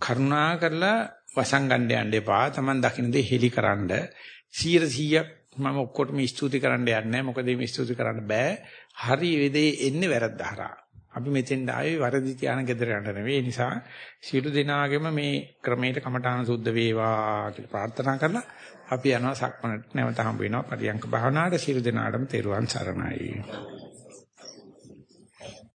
කරුණා කරලා වසංගණ්ඩ යන්න එපා. Taman දකින්න දේ හෙලිකරනද 100 මම ඔක්කොටම ස්තුති කරන්න යන්නේ මොකද මේ ස්තුති කරන්න බෑ. හරි වේදේ එන්නේ වැරද්ද හරහා. අපි මෙතෙන් ආවේ වරදි තියාන ගෙදර යන්න නෙවෙයි. ඒ නිසා සියලු දෙනාගේම මේ ක්‍රමයට කමඨාන සුද්ධ වේවා කියලා ප්‍රාර්ථනා කරලා අපි යනවා සක්මනට නැවත හම්බ වෙනවා පරියංක භාවනාවට සියලු දෙනාටම තෙරුවන් සරණයි.